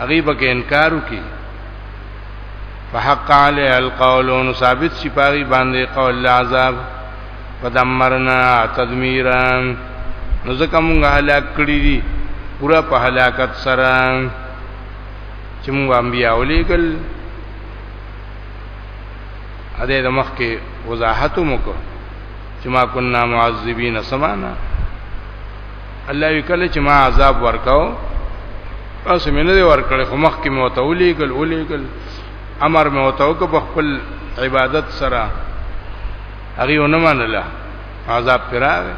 هغه به انکار وکي فحق علی القول نو ثابت شي پاغي باندې قول عذاب فدمرنا تدمیرا نو ځکه موږ هلاک کړی دي پورا په هلاکت سره چې موږ انبیا ولېګل ا دې د مخ کې وضاحت وکړو چې ما كنا معذبین سمانا الله وی کله چې ما عذاب ورکاو تاسو مې نه دی ورکړ خو مخ کې مو ته ولېګل ولېګل امر مې وته وک په خپل عبادت سره هغه ونه منله عذاب پراغه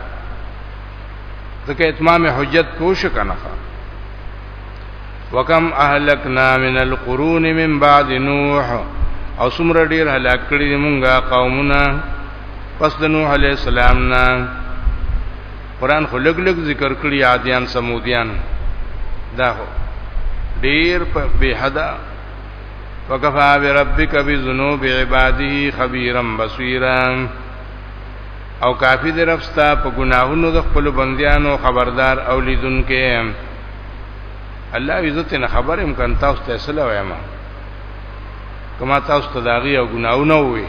ځکه اتمام حجت پوش کنه وکم اهلکنا من القرون من بعد نوح او څومره ډیر هلاک کړي مونږه قومونه پس د نوح علی السلام نه قران خو لګ لګ ذکر کړی عادیان سمودیان دا هو ډیر په بهدا وکفا بربک بذنوب عباده خبيرا بصيرا او کافی دی رفستا په گناهونو د خپل بندیانو خبردار او لیدونکې الله عزت نه خبر امکان تاسو ته سلام وایم کما تاسو ته داغي او گناهونه وي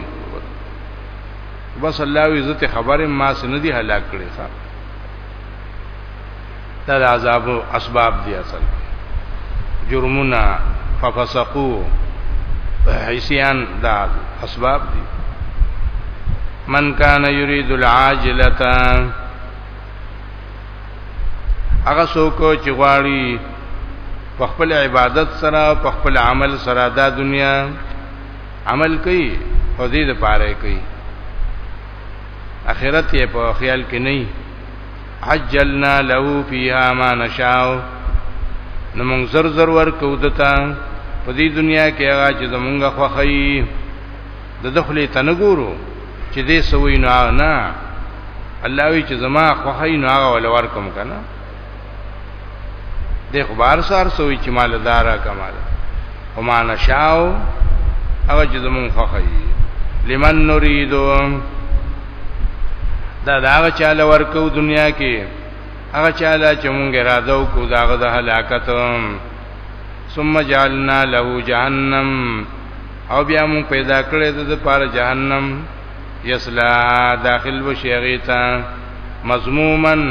بس الله وی عزت خبره ما سن دي هلاک کړي ښا دا عذاب اسباب دي اصل جرمنا ففسقو حسیان دا اسباب دي من کان یرید العاجلۃ هغه څوک چې غواړي په خپل عبادت سره په خپل عمل سره دا دنیا عمل کوي او دې د پاره کوي اخرت یې په خیال کې نه عجلنا له فیها ما نشاء نو موږ زر زر ورکو دتا په دې دنیا کې هغه چې زمونږه خوخی د دخلې تنګورو چې دې سوي نه نه الله وی چې زما خوخی نه هغه ولور کوم کنه د خبر سار سوې چې مال دارا کمال او ما نشاو هغه چې زمون خوخی لمن نريدو دا دا هغه چاله ورکو دنیا کې هغه چاله چې مونږ را دو کو داغه د هلاکت ثم جعلنا له جهنم او بیا مون پیدا کړې د پاره جهنم یسلاها داخل وشیغیتا مضمومن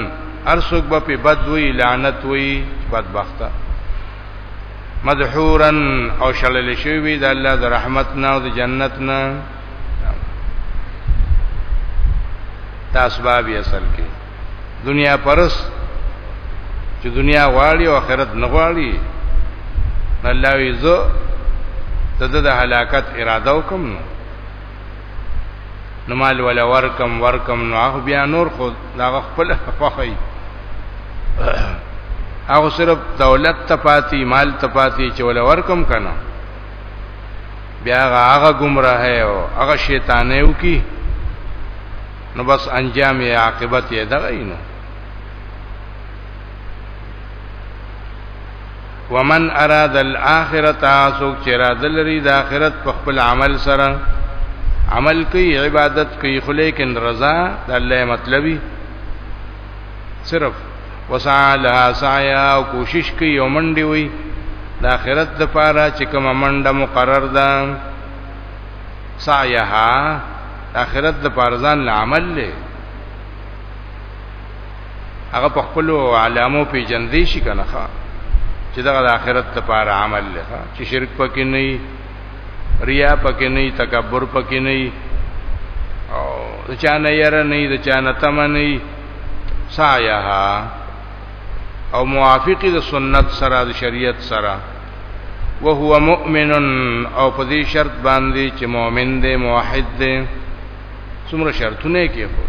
ارسوک با پی بد وی لعنت وی بدبخته مدحورا او شلل شوی وی د الله د رحمت نه او د جنت نه دا اسباب یې اصل کې دنیا پرس چې دنیا غواړي او آخرت نه غواړي الله یې زو ته د هلاکت اراده وکم نو نو مال ولا ورکم ورکم نو هغه بیا نور خو دا خپل خوخی هغه صرف دولت ته پاتې مال ته پاتې چې ولا ورکم کنه بیا هغه گمراه او هغه شیطان یو کی نو بس انجام یې عاقبت یې دغه نو ومن اراد الاخره تاسو چې را دلري د اخرت په خپل عمل سره عمل کوي عبادت کوي خو لیکن رضا د الله مطلبي صرف وسعى لها سعيا او کوشش کوي او منډي وي د اخرت د پاره چې کوم منډه مقرر ده سعيها اخرت د پاره ځان عمل له هغه په خپل علامو په جندې شي کنه ښا چې دغه د آخرت لپاره عمل لخوا چې شرک پکې نه وي ریا پکې نه وي تکبر پکې نه وي او د چا نه ير نه وي د چا نه تم نه وي سایها او موافقی د سنت سره د شریعت سره وهو مؤمن او په دې شرط باندې چې مؤمن دی موحد دی څومره شرطونه کې خو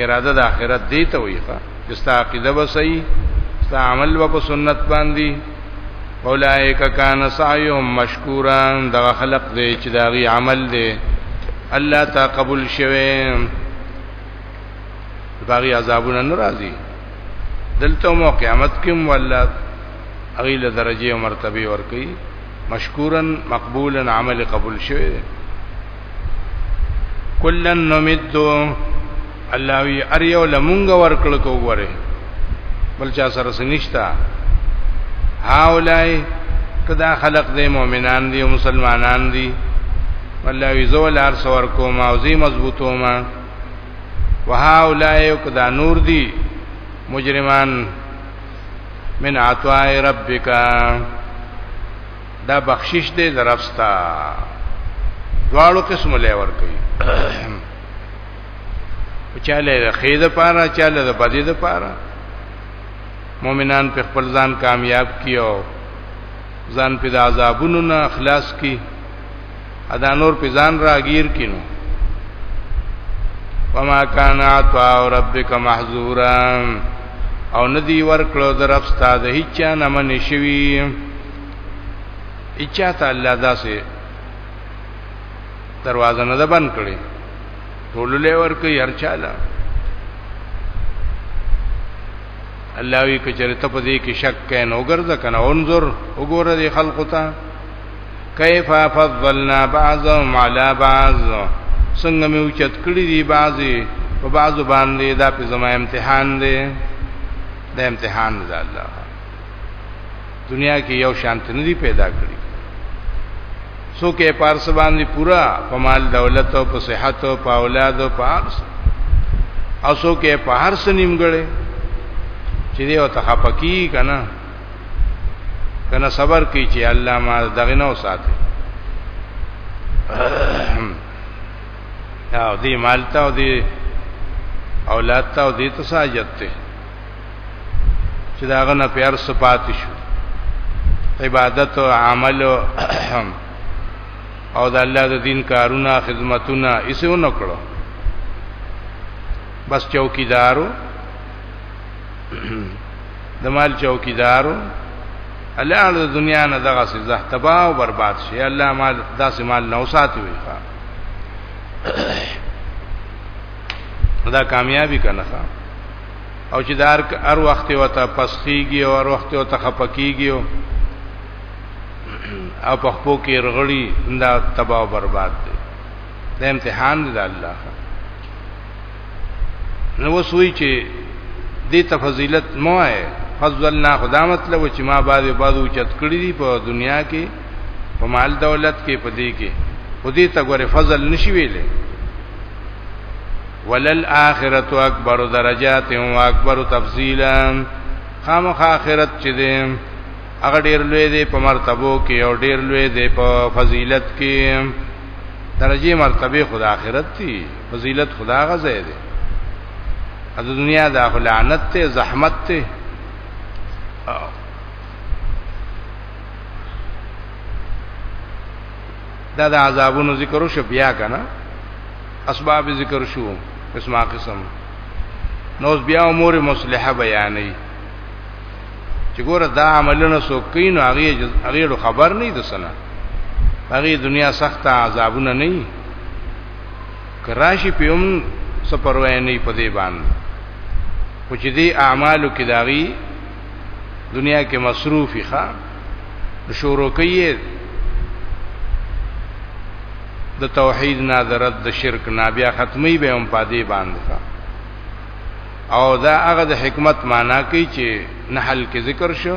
اراده د آخرت دی ته وي ښا چې ستا عقیده به صحیح ستا عمل به په سنت باندې اولائک کان سعیهم مشکورا دا خلق دی چې دا غي عمل دی الله تا قبول شوه باغی عذابونه ناراضي دلته مو قیامت کې مو الله اغیله درجه او مرتبه ورکړي مشکورا مقبولا عمل قبول شوی دی کلن نمد الله وی ار یو لمونګ ورکړ کو غره بل چا سره سنشتا هاولای کدا خلق دې مؤمنان دي او مسلمانان دي الله وی زول ار سور کوما او زی مضبوطو ما وهاولای کدا نور دي مجرمان من عطاء ربک دا بخشش دې درفستا دواړو قسم له ور کوي چاله خیر د پاره چاله د بدی د پاره مؤمنان په خپل ځان کامیاب کیو ځان په عذابونو نه اخلاص کی ادا نور په ځان راګیر کینو وما کان عطاء ربک محذورا او ندی ورکړو در رب استاد هیڅ نه من شوی اچا ته الله داسې دروازه نه ده بند کړې ټول له ورکه يرچاله الله وی کچره ته په دې کې شک کین او ګرځه کنه انظر وګوره دې خلقو ته کیف فضلنا بعضهم علی بعض څنګه مې اوچت کړی دی بعضی په بعضو باندې دا په زما امتحان دی دا امتحان دی الله دنیا کې یو شانت نه دی پیدا کړی څوک یې پارس باندې پورا په مال دولت او په صحت او په اولاد او په ارس او څوک یې په هر څه نیمګړې چې دی او تخپکی کنه کنه صبر کوي چې الله ما دغه نو ساتي او دې مال ته او دې اولاد ته او دې ته ساجت ته چې داغه نه پیار صفات شو عبادت او عمل او د الله د دین کارونه خدمتونه ایسه ونکړو بس چوکیدارو د مال چوکیدارو الله د دنیا نه دغه سزا تباہ او برباد شي الله مال داسې مال نو ساتي وي دا کامیابی کنه او چې دار هر وخت وته پسخيږي او هر وخت وته خپکیږي او په خپو کې رغړی دا تباہ او برباد دي د امتحان دی الله نو وسوي چې دې ته فضیلت مو آئے فضلنا خدا مطلب چې ما بعد بعد اوچت کړی دی په دنیا کې په مال دولت کې په دې کې خو دې ته ګوره فضل نشي ویلې ولل اخرت اکبر درجات او اکبر تفضیلا خامخ اخرت چې دې هغه ډیر لوی دی په مرتبو کې او ډیر لوی دی په فضیلت کې درجه مرتبه خدا اخرت دی فضیلت خدا غزه دی د دنیا د لعنت ته زحمت ته دا د عذابونو ذکر شو بیا کنه اسباب ذکر شو قسمه قسم نو بیا امور مصلحه بیانې چې ګوره دا عملونه سوکین او هغه هغه خبر نه دي سنه هغه دنیا سخته عذابونه نه کراشي پیوم سپروي نه په دې باندې خو چې دې اعمالو کې داغي دنیا کې مصروفي ښا شروع کوي د توحید نه د رد د شرک نه بیا ختمي به هم پادې باندې او دا هغه د حکمت معنا کوي چې نحل کې ذکر شو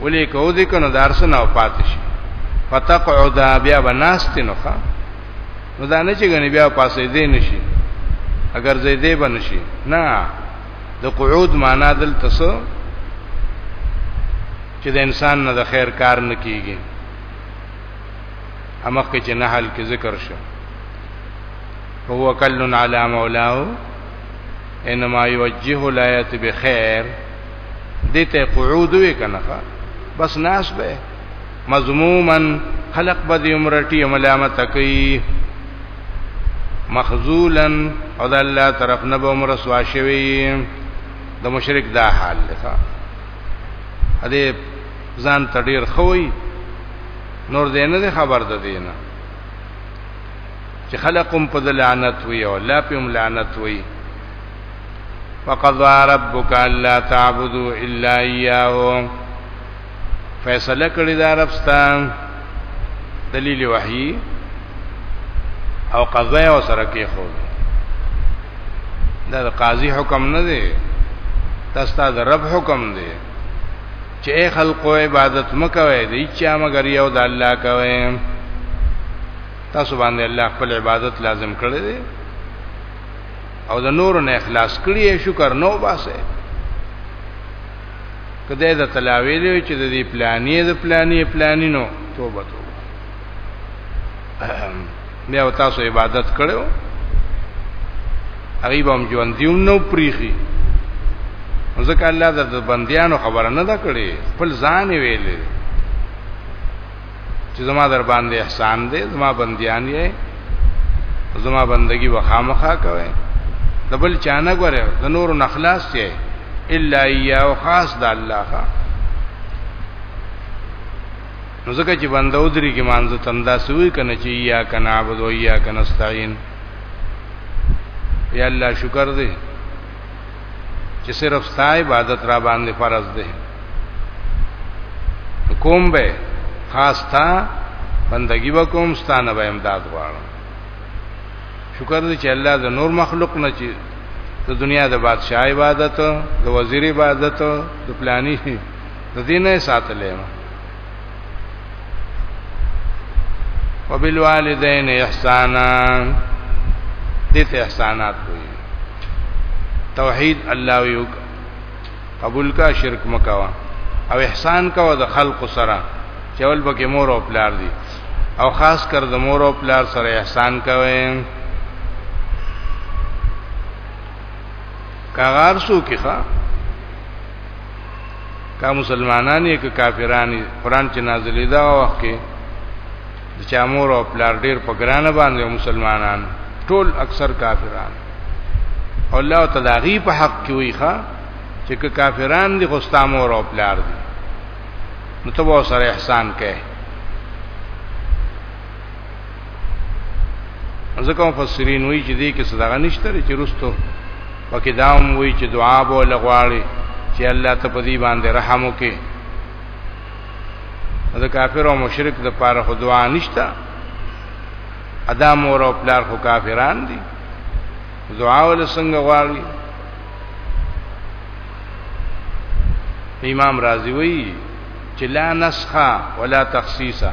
ولې کو دې کنه دارسن او پاتې شي فتقعد بیا بناست نو ښا نو دا نه چې غني بیا پاسې دې نشي اگر زې دې بنشي نه د قعود معنا دل تاسو چې د انسان نه د خیر کار نه کیږي امخ کې چې نه حل کې ذکر شو هو کلن علی مولاه انما یوجه الایت بخیر دې ته قعود وی کنه بس ناس به مذموما خلق به دې عمرټي ملامت کوي مخذولا او د الله طرف نه به مرسوا شوی د مشرک دا حال لکه ا دې ځان تډیر خوي نور دې نه خبر ده دینه چې خلقم په لعنت وي او لا په لعنت وي وقضى ربك الا تعبدوا الا اياه فیصله کړی دا ربستان دلیل وحی او قضا او سره کې خو دا قاضي حکم نه دی تاسو دا رب حکم دی چې خلقو عبادت مکوي دی چې مگر یو د الله کوي تاسو باندې الله خپل عبادت لازم کړی دی او د نور نه اخلاص کړی شکر نو باسه کده د تلاوی دی چې د دې پلانې د پلانې پلانې نو توبه توبه بیا تاسو عبادت کړو هغه به هم ژوند دیوم نو پریخي ځکه الله د بندیانو خبره نه ده کړې خپل ځان ویلې چې زما در باندې احسان دی زما بنديان یې زما بندگی وخامخه کوي د بل چانه غره د نور نخلاص یې الا یا او خاص د الله ښا نو ځکه چې بنده ودري کې مانځ تندا سوي کنه چې یا کنا عبد و یا کنا استعين یا الله شکر دې چې صرف ستا عبادت را باندې فرض دی کوم به خاص تا بندگی وکوم ستانه به امداد غواړم شکر دې چې الله د نور مخلوق نه چې د دنیا د بادشاہ عبادت د وزیر عبادت د پلانی د دینه ساتلې ما وبالوالدین احسانا دې ته احسانات وي توحید الله یو قبول کا شرک مکوا او احسان کا د خلق سره چول بکې مور او پلار دي او خاص کر د مور او پلار سره احسان کوي کاغار سو کې ښا کا مسلمانان یې که کافران قرآن چې نازلې دا وخت کې د چا مور او پلار ډېر په ګرانه باندې مسلمانان ټول اکثر کافران الله تعالی په حق کې وي ښا چې که کافران دي خو ستا مور او پلار دي نو ته به سره احسان کوي ځکه مفسرین وایي چې دې کې صدقه نشته چې رستو پکې داوم وایي چې دعا به لغواړي چې الله ته په دې باندې رحم وکړي دا کافر او مشرک د پاره خو دعا نشته ادا مور او پلار خو کافران دي دعا ول څنګه غواړي امام رازی وی چې لا نسخه ولا تخصیصه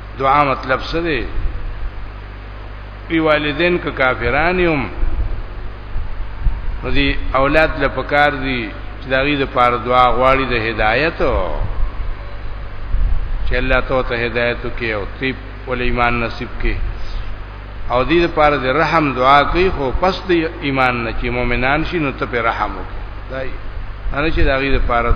دعا مطلب څه دی پی والدین که کافرانیوم نو دی اولاد له پکار دی چې دا غي د پاره دعا غواړي د هدایت چې الله تو ته هدایت کې او تیب ول ایمان نصیب کې او دې لپاره د رحم دعا کوي خو پس د ایمان نه چې مؤمنان شي نو ته په رحم وکړي دای هر چې دا غي لپاره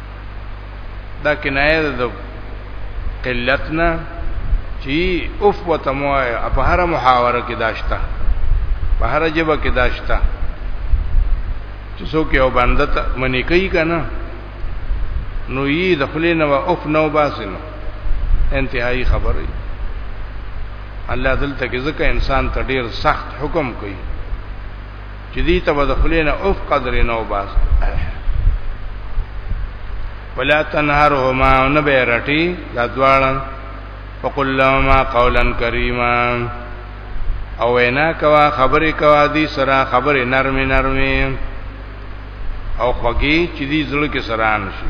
دا کنایه ده قلتنا چې اوف وتموای په هر محاوره کې داشتا په هر جبه کې داشتا چې څوک یو باندې منی کوي کنه نو یې د خلینو اوف نو باسنو انتهایی خبرې الله دلته کې ځکه انسان ته ډیر سخت حکم کوي چې دې ته به د خلینه اوف قدر نه وباس ولا تنهرهما نبه رټي دا دواړه فقل لهما قولا کریما او وینا کوا خبرې کوا دي سره خبرې نرمې نرمې او خوږی چې دې زړه کې سران شي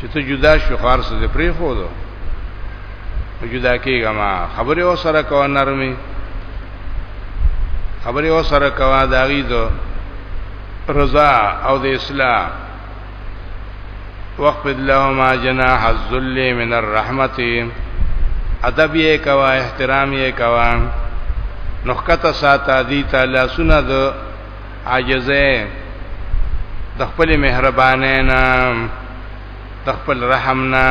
چې ته جدا شو خار سره دې پری خو دو جدا کېږه ما خبره او سره کو نرمي خبره او سره کوا داغي دو رضا او د اسلام وقفد لهما جناح الذل من الرحمت ادب یې کوا احترام یې کوا نخکته ساته دي تعالی سنا د عاجزه د خپل مهربانه نه د خپل رحم نه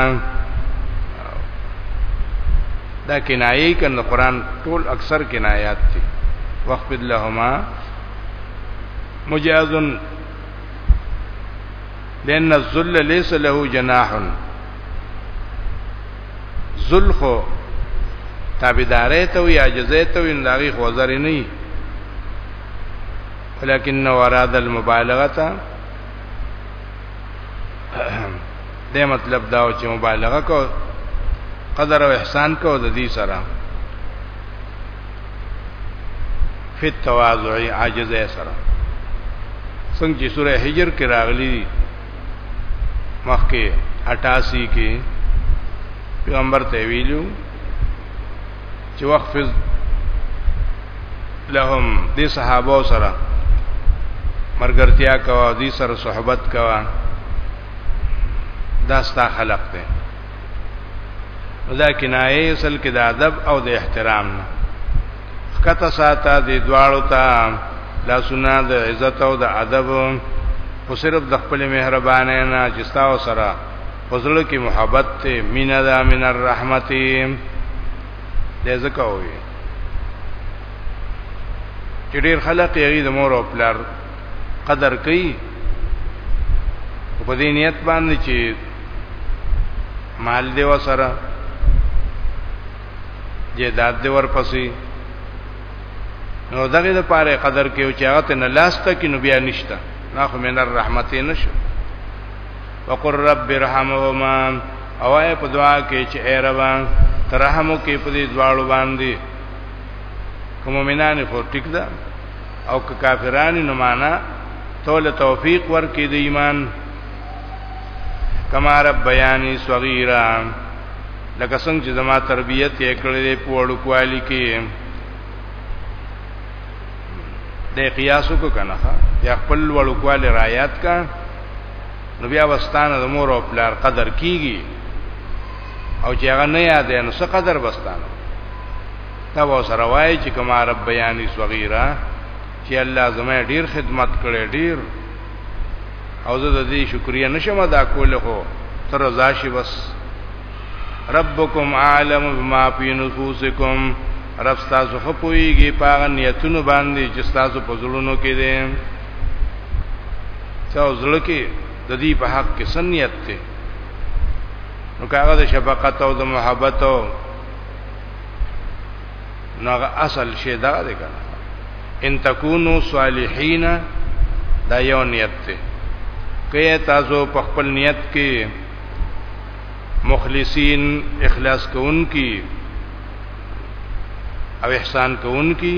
دا کنایه کنه قران ټول اکثر کنایات دي وقف لهما مجاز لأن الذل ليس له جناح ذل خو تابعدارې ته وي عاجزې ته وي نه غي خو زر نه ولكن وراد المبالغه دې مطلب دا و چې مبالغه کو قدر او احسان کو د دې سره فی التواضع عاجز سره څنګه چې سوره حجر کې راغلي مخکې 88 کې پیغمبر ته ویلو چې وقفز لهم دې صحابه سره مرګرتیا کوا دې سره صحبت کوا دا ستا خلق دی دا کنایه اصل کې د ادب او د احترام نه کته ساته د دواړو ته لا سنا د عزت او د ادب او صرف د خپل مهربانه نه چې تاسو سره پزړه کې محبت ته مینا ده من الرحمت دې زکه وي چې ډېر خلک یې د مور او پلار قدر کوي په دې نیت باندې چې مال دی وسره جیداد دی ورپسې نو دغه د پاره قدر کې او چې هغه ته نه لاسته کې نو بیا نشته نه خو من الرحمت نشو وقر رب ارحمهما او اے په دعا کې چې اے رب ترحم کې په دې دواړو باندې کوم مؤمنان خو ټیک ده او که کافران نو معنا تول توفیق ورکې د ایمان کما رب بیانی صغیرا لکه څنګه چې زما تربیت یې کړې په وړو کوالی کې د قیاسو کو کنه یا خپل وړو کوالی رایات کا نو بیا وستانه د مور او پلار قدر کیږي او چې هغه نه یاد نو څه قدر وستانه تا و سره وای چې کما رب بیانی صغیرا چې الله زما ډیر خدمت کړي ډیر او زه د دې شکریا نشم ادا کول خو تر رضا شي بس ربکم عالم بما فی نفوسکم رب تاسو خپويږي پاغه نیتونو باندې چې تاسو په زړونو کې دي چا زړه کې د دې په حق کې سنیت ته نو کاغه د شفقت او د محبت او نو اصل شی دا دی کنه ان تکونو صالحین دا یو نیت ته کئ تاسو په خپل نیت کې مخلصین اخلاص کوونکی او احسان کوونکی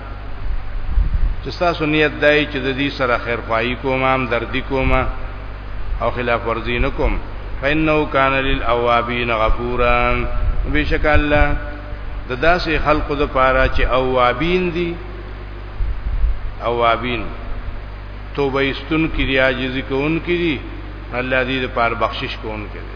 چې تاسو نیت دای چې د دې سره خیر خوایي کوم هم دردی کوم او خلاف ورزی نکوم فإنه كان للأوابين غفورا بشک الله د داسې خلقو د پاره چې اوابین دي اوابین توبه استون کړي عاجزي کوون کړي الله دې د پاره بخشش کوون کړي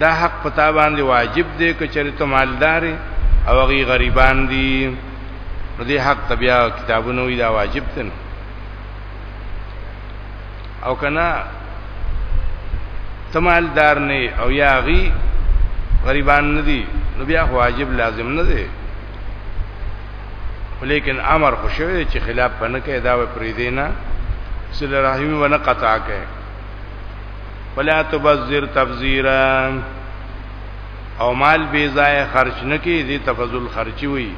دا حق پتا باندې واجب دی که چېرې ته مالدار او غي غریبان دي نو دې حق تبیا کتابونو وی دا واجب دی نو او کنا تمالدار نه او یا غي غریبان نه دي نو بیا واجب لازم نه دی ولیکن امر خوشوي چې خلاف پنه کې دا و پریدینا سل رحمی ونه قطع کې ولا تبذر تبذیرا او مال بی ځای خرج نکي دي تفضل خرچي وي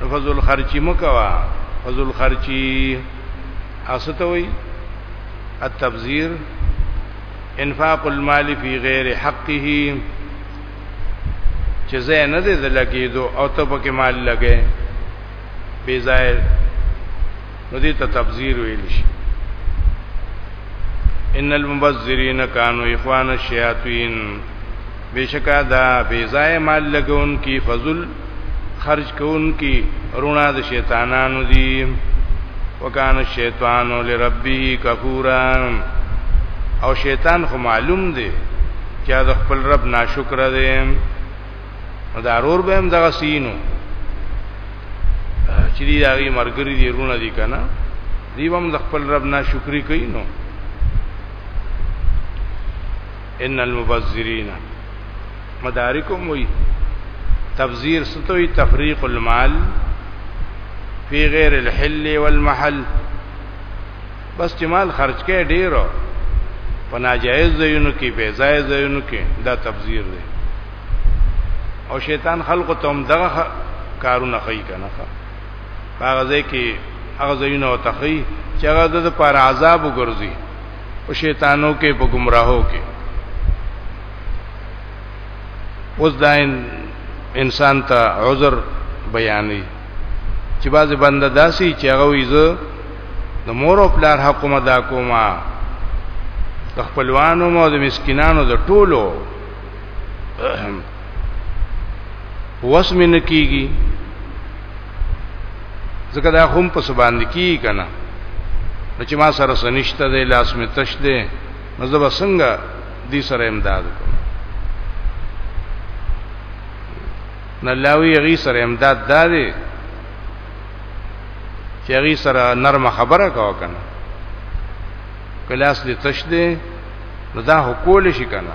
تفضل خرچي مکوا فضل خرچي اسطوي التبذير انفاق المال في غير حقه چې زه نه دې لګېدو او ته پکې مال لګې بی ځای نو دې ته تبذیر ویل شي ان المبذرین کانوا اخوان الشیاطین بشکا دا بی ځای مال لګون کی فضل خرج کون کی رونا د شیطانانو دی وکانه شیطان لربه کفورا او شیطان خو معلوم دی چې د خپل رب ناشکر دی نو دا رور به هم دغه سینو چې دی هغه مرګري دی رونه دی کنه دی هم د خپل رب ناشکری کوي نو ان المبذرین مدارکم وی تبذیر ستوي تفریق المال فی غیر الحل والمحل بس چې مال خرج کې ډیرو په ناجایز ځایونو کې بے ځای ځایونو کې دا تبذیر دی او شیطان خلق ته هم دغه کارونه کوي کنه هغه ځای کې هغه ځایونه او تخی چې هغه د لپاره عذاب وګرځي او شیطانو کې په گمراهو کې اوس دا انسان ته عذر بیانې چې بعض بنده داسي چې هغه ویزه د مور او پلار حق مدا کوما د خپلوانو مو د مسکینانو د ټولو وس مې نه کیږي ځکه دا هم په سبان دي کی کنه نو چې ما سره سنشته دی لاس مې تش دی نو زه به څنګه دې سره امداد کوم نه لاوی غي سره امداد دادې چې غي سره نرم خبره کاو کنه کلاس دې تش دی نو دا هو کول شي کنه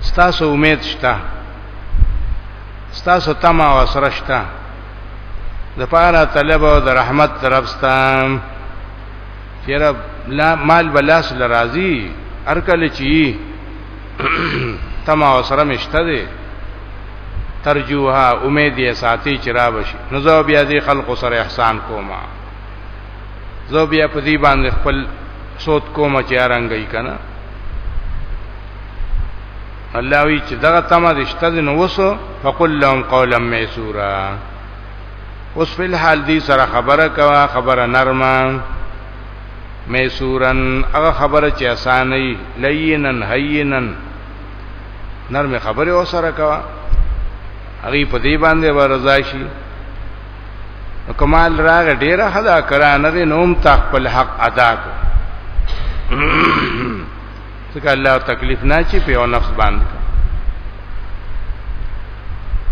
ستاسو امید شته ستاسو تما او سره شته د پاره طلب او د رحمت طرف ستا چیرې لا مال بلاس لرازي هر کله چی تما او سره مشته دي ترجوها امید یې ساتي چې را بشي نو زه بیا دې خلکو سره احسان کومه زه بیا په دې باندې خپل سوت کوم چې ارنګي کنه الله وی چې دغه تمه رشتہ دې نو وسو فقل لهم قولا میسورا اوس په حال دې سره خبره کوا خبره نرمه میسورن هغه خبره چې اسانه لینن هینن نرمه خبره وسره کوا هغه په دې باندې ورزاشي کمال راغ ډیره حدا کرا نه نوم تا خپل حق ادا کو څکه الله تکلیف نه چی په یو نفس باندې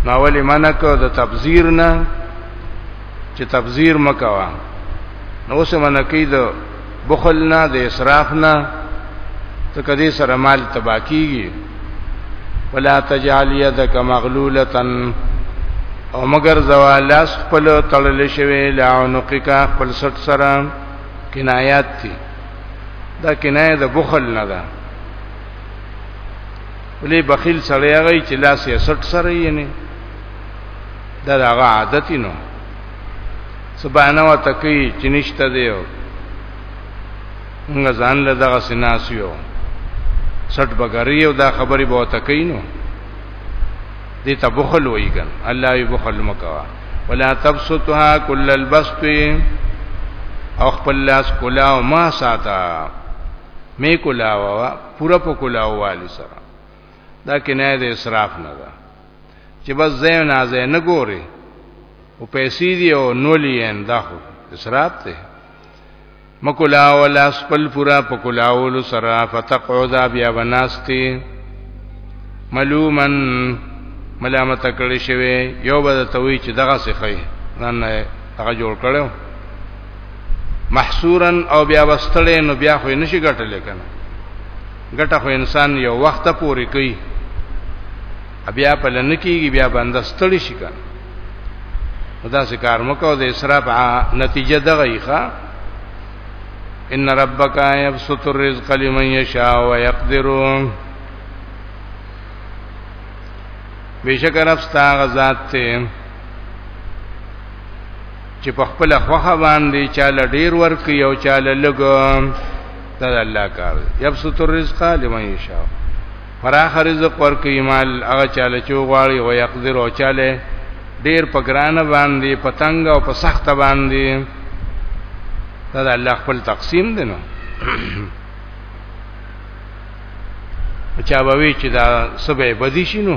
نو ولی منکو د تبذیر نه چې تبذیر مکوا نو سم نه کید بخل نه د اسراف نه ته کدي سره مال تبا کیږي ولا تجعل يدك مغلوله او مگر زوالاس خپل تړل شوی لعنقک خپل سټ سره کنایات دي دا کنایه د بخل نه ده ولې بخیل سړی هغه چې لاس یې سټ سره یې نه دا هغه عادت نه سبانه وته کوي چې نشته دی موږ ځان له دغه سناسیو سټ بګری او دا خبرې به وته کوي نو دې ته بخل وایي ګن الله یې بخل مکوا ولا تبسطها كل البسط او خپل لاس کولا او ما ساته می کولا وا پورا په کولا والی سره دا کنایه د اسراف نه ده چې بس زین نه زین نه ګوري او پیسې دی او نولې ان دا خو اسراف ته مکلا ولا سپل پورا پکلا ول سرا فتقعد بیا وناستی ملومن ملامت کړی شوی یو بد توي چې دغه سخی نن هغه جوړ کړو محصورن او بیا وستړې نو بیا خو نشي ګټل کنه ګټه خو انسان یو وخت پورې کوي بیا په لنه کېږي بیا بنده ستړي شي کنه دا څه کار مکو د اسراف نتیجه دغه ښه ان ربک یبسط الرزق لمن یشاء ويقدر بشک رب ستا غزاد ته چې په خپل خوخه باندې چاله ډیر ورکی او چاله لګو دا د الله کار دی یبسط الرزق لمن یشاء فراخ رزق ورکوي مال هغه چاله چې غواړي او یقدر او چاله ډیر په ګرانه باندې پتنګ او په سخت باندې دا د الله خپل تقسیم دی نو چا به وی چې دا سبه بدی شینو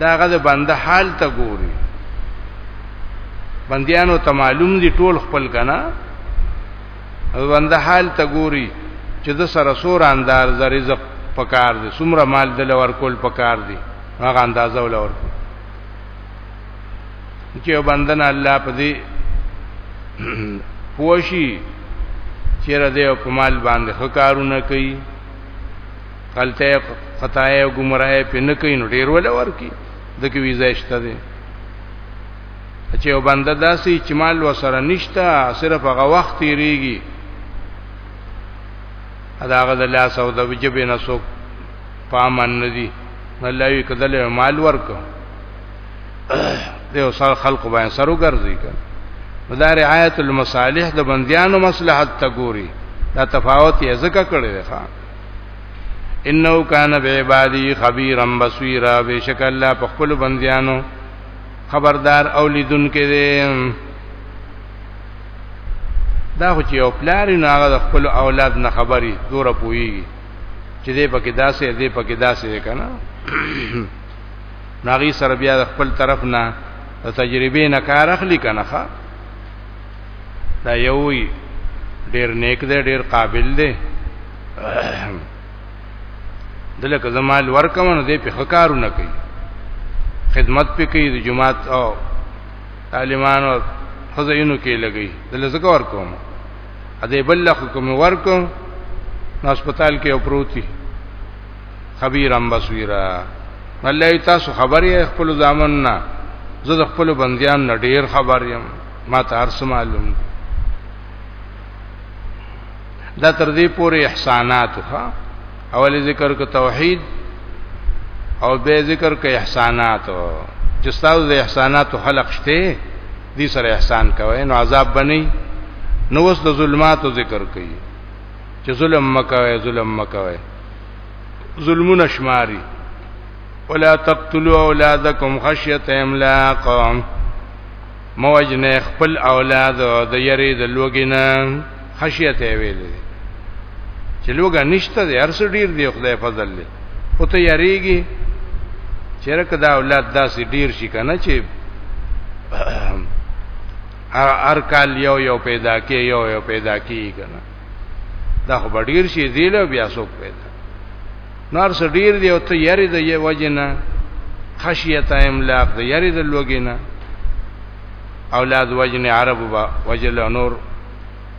داغه د بنده حال ته ګوري بندیانو ته معلوم دي ټول خپل کنا او بنده حال ته ګوري چې د سره سور انداز د رزق پکار دي سمره مال د لور کول پکار دي هغه اندازه ولور چې بندنه الله په دې پوشي چیرې دې په مال باندې خکارونه کوي غلطه خطا او گمراهه په نه کین ډیر ول ورکی دغه ویزه شته دي چې یو بنده داسې چې مال وسره نشتا صرف هغه وخت تیریږي ادا هغه د لاس او د وجبې نه سو پامن ندي الله یې کدل مال ورک دیو سر خلق باندې سرو ګرځي کړه دا رعایت المصالح د بندیانو مصلحت ته ګوري دا تفاوت یې ځکه کړی دی ښا انه کان بعبادی خبیرا بصیرا بیشک الله په خپل بندیانو خبردار او لیدونکې دی دا خو چې یو پلار نه هغه د خپل اولاد نه خبري دوره پوي چې دې پکې داسې دې پکې داسې کنه ناغي سره بیا د خپل طرف نه تجربې نه کار اخلي کنه ښا دا یووی ډیر نیک دی ډیر قابل دی دلکه زمال ورکم نو دې په خکارو نه کوي خدمت په کوي د جماعت او طالبانو خزینو کې لګي دلته زکه ورکوم ا دې بل حکم ورکوم نو هسپتال کې اوپروتي خبير ام بصیرا الله تاسو خبرې خپل ځامن نه زه د خپل بنديان نه ډیر خبر یم ما ته هر څه معلوم دي دا تر دې پورې احسانات ها اول ذکر کو توحید او به ذکر کو احسانات چې تاسو د احسانات خلق شته دې سره احسان کوي نو عذاب بني نو اوس د ظلمات ذکر کوي چې ظلم مکوي ظلم مکوي ظلمون شماري ولا تقتلوا اولادکم خشیه املاق موجنه خپل اولاد د یری د لوګینا خشیت ویل چې لوګا نشته د ارس ډیر دی خدای فضل دی او ته یریږي چیرکه دا اولاد داسې ډیر شي کنه چې هر کال یو یو پیدا کې یو یو پیدا کې کنه دا خو ډیر شي دی له بیا څوک پیدا نار سره ډیر دی او ته یری د یو وجنه خشیت املاق د یری د لوګینا اولاد وجن عرب با وجل نور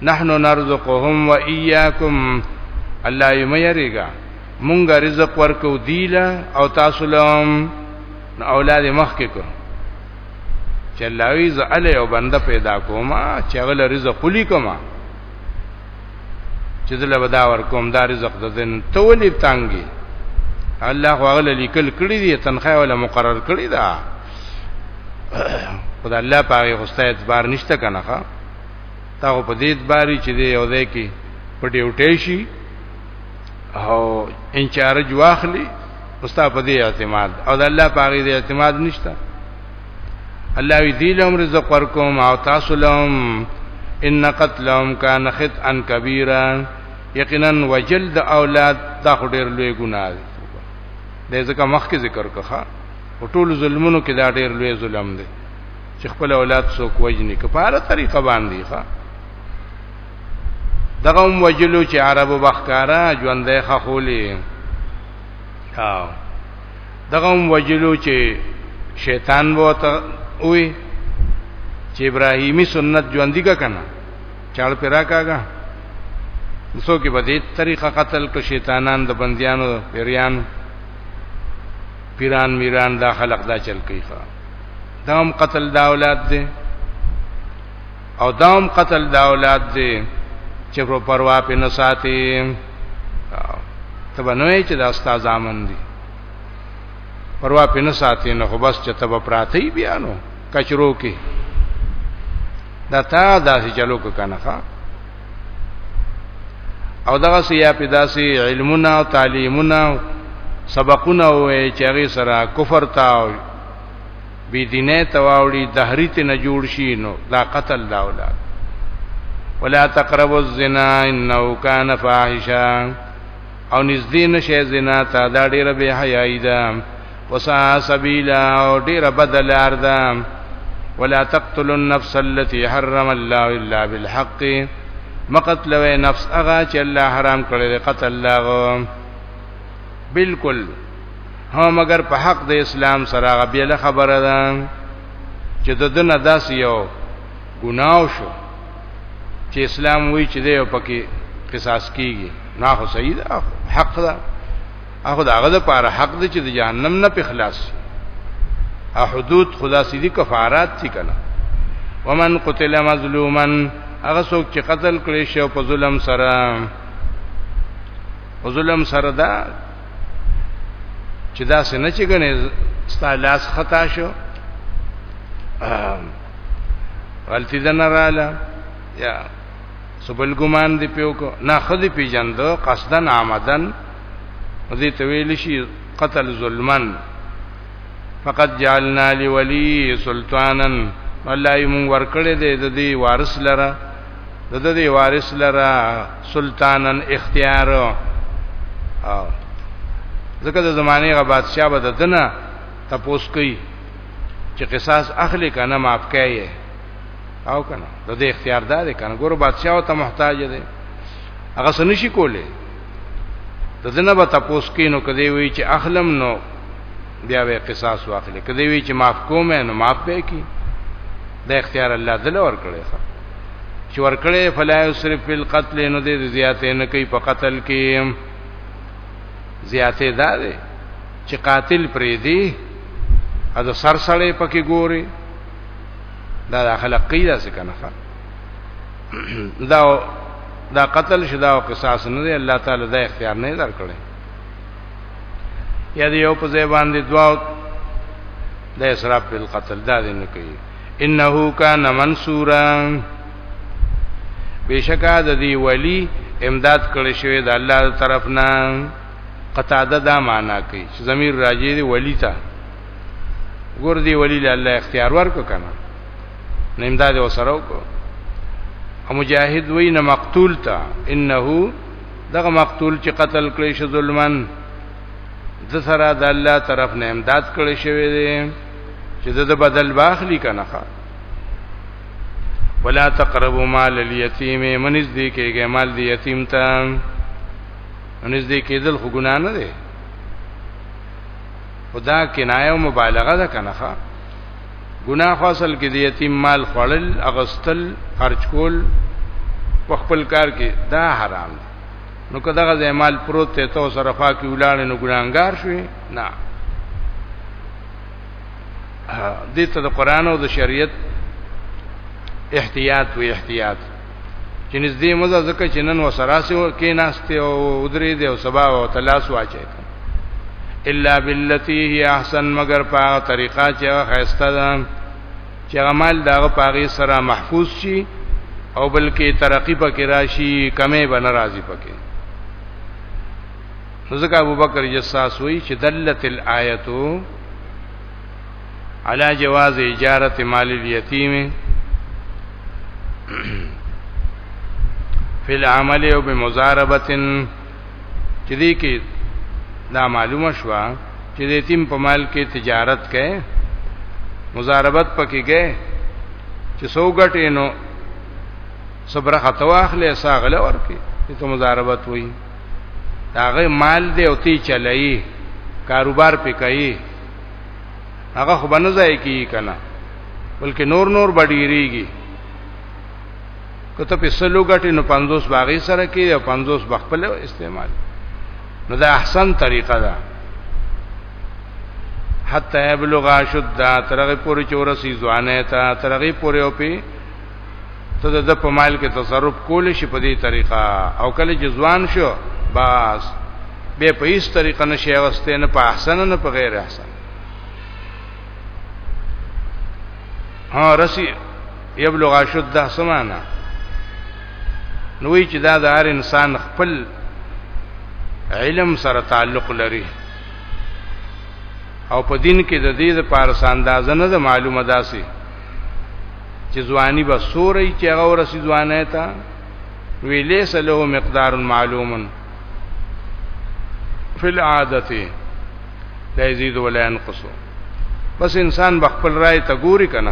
نحنو نرزقهم و ایاکم الله یې مېریګا مونږ رزق ورکو دیلا او تاسو لهم اولاد مخ کې کو چلاوی ز علی او بنده پیدا کوما چغل رزق کلی کوما چې دله ودا ور کوم دا رزق د دین ته ولې تانګي الله خو هغه لیکل کړی دی تنخواه ولا مقرر کړی دا خدای الله پاره غوسته اعتبار نشته کنه ښا تا په دې اعتبار چې دی یو ځای کې په ډیوټې شي او انچارج واخلي مستا په دې اعتماد او د الله پاره دې اعتماد نشته الله وی دی لهم رزق ورکوم او تاسو لهم ان قتلهم کان خطئا کبیرا یقینا وجلد اولاد دا ډیر لوی ګناه دی د ځکه مخکې ذکر کړه او ټول ظلمونو کې دا ډیر لوی ظلم دی چې خپل اولاد څوک وجني کفاره طریقه باندې ښا دغه هم وجلو چې عربو بخکارا ژوندې خولې او دغه هم وجلو چې شیطان وو ته وی چې ابراهیمی سنت ژوندۍ کا کنه چاړ پیرا کاګه نسو کې په دې طریقه قتل کو شیطانان د بندیانو پیریان پیران میران دا خلق دا چل کوي دا هم قتل دا اولاد دي او داوم قتل دا اولاد دی چې په پروا په نه ساتي تبه نوې چې د استاد امن دي پروا په نه ساتي نه خو بس چې تبه پراتی بیانو کچرو کې دا تا داسې چلو کو کنه ښا او دغه سیا په داسې علمونه او تعلیمونه سبقونه وې چې هغه سره کفر تا بی دینه تواوړي دهری ته نه جوړ شي نو دا قتل دا اولاد ولا تقربوا الزنا انه كان فاحشا او نږدې نشه زنا ته دا ډیره به حیاي ده وسا سبیلا او ډیره بدلار ده ولا تقتلوا النفس التي حرم الله الا بالحق مقتلوا نفس اغا چې الله حرام کړی قتل لاغو بالکل هو مگر په حق د اسلام سره غبیله خبره ده چې د دنه داس یو ګناو شو چې اسلام وی چې دی پکې قصاص کیږي نه خو صحیح ده حق ده هغه دغه د پاره حق دی چې د جهنم نه په خلاص شي او حدود خدا سیدی کفارات څه کنا ومن قتل مظلوما هغه څوک چې قتل کړي شو په ظلم سره او ظلم سره دا چې دا سنه چې غنې ستا لاس خطا شو غلطی ده نه رااله یا سبل ګمان دی پیو کو نه خدي پیجند قصدن آمدن دې تویل شي قتل ظلمن فقط جعلنا لولی سلطانا الله یې مونږ ورکړې دې د دې وارث لره د دې وارث لره سلطانا اختیار او ځکه د زمانه غ بادشاہ به ددنه تپوس کوي چې قصاص اخلي کنه معاف کوي او کنه د دې اختیار دار کنه ګورو بادشاہ ته محتاج دی هغه سنشي کوله د دنه به تاسو کینو کدی وی چې اخلم نو بیا به قصاص واخلي کدی وی چې معاف کوم نو معاف به کی د اختیار الله دل ور کړی چې ور کړی فلا یسرف فی القتل نو دې زیاتې نه کوي په قتل کې زیاتې ده چې قاتل پرې دی اده سر سړې پکې ګوري دا خلق قیدا څه کنه دا دا قتل شدا او قصاص نه دی الله تعالی دا اختیار نه درکړي یا دی یو په ځای باندې دوا د اسراف په قتل دا دی نه کوي انه کان منصورا بشکا د دی ولی امداد کړی شوی د الله طرف نه قطاده دا معنا کوي چې ضمیر راځي دی ولی ته ګور دی ولی له الله اختیار ورک کنه نو امداد وسره وکړو او مجاهد وی نه مقتول تا انه دغه مقتول چې قتل کړی شو ظلمن د سره د الله طرف نه امداد کړی شوی دی چې د بدل باخلی کنه ولا تقربوا مال اليتيم منځ دې کېږي مال دې یتیم ته منځ دې کېدل خو ګنا نه دی خدا کنایه او مبالغه ده کنه ګناه خو اصل کې د یتیم مال خوړل اغستل خرج کول په خپل کار کې دا حرام دی نو که دغه زمال پروت ته تو سره خوا کې ولاړ نو ګناګار شوی نه دې ته د قران او د شریعت احتیاط وی احتیاط چې نږدې مزه زکه چې نن وسراسه کې ناشته او درې دی او سبا او تلاس واچي الا بالتي هي احسن مگر په هغه طریقه چې هغه خسته ده چې عمل دا په هغه سره محفوظ شي او بلکې ترقی پکې راشي کمې به ناراضي پکې ځکه ابو بکر جساس وی چې دلت الایتو علی جواز اجاره مال الیتیم فی العمل او بمزاربتن چې دې کې دا معلومه شو چې د یتیم په مال کې تجارت کړي مزاربت پکې کړي چې سو غټې نو صبره خطواخلې ساغله ورکې ته مزاربت وایي داغه مال دی او تی چلایي کاروبار پې کوي هغه خو بنځای کی کنه بلکې نور نور بډیریږي کته په سلو غټي نو 50 باغی سره کې او 50 بخپل استعمال نو دا احسن طریقه ده حتا یبلغ شد ترغه پوری چورسی ځوانه تا ترغه پوری او پی ته د په مال کې تصرف کول شي په دې طریقه او کله چې ځوان شو بس به په هیڅ طریقه نشي واستې نه په احسن نه په غیر احسن ها رسی یبلغ اشده سمانا نوې چې دا د هر انسان خپل علم سره تعلق لري او په دین کې د دې لپاره ساندازه نه ده معلومه داسي چې ځواني به سوري چې هغه ورسي ځوانه تا وی ليس له مقدار معلوم فی العادت لا یزيد ولا ينقص بس انسان بخپل رائے ته ګوري کنه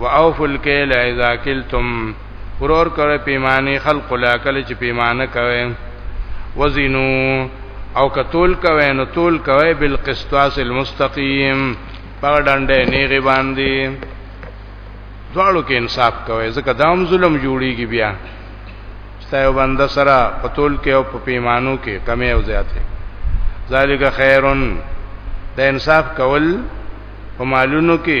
واوفوا الكيل اذا كلتم ورور کړه پیمانه خلق لا کله چې پیمانه کوي وزنو او کتول کوي نو تول کوي بالقسطاس المستقيم په ډنډه نیغه باندې دواړو کې انصاف کوي ځکه دام ظلم جوړیږي بیا ستایو بند سره پتول کې او په پیمانو کې کمی او زیاته ذالک خیرن د انصاف کول په مالونو کې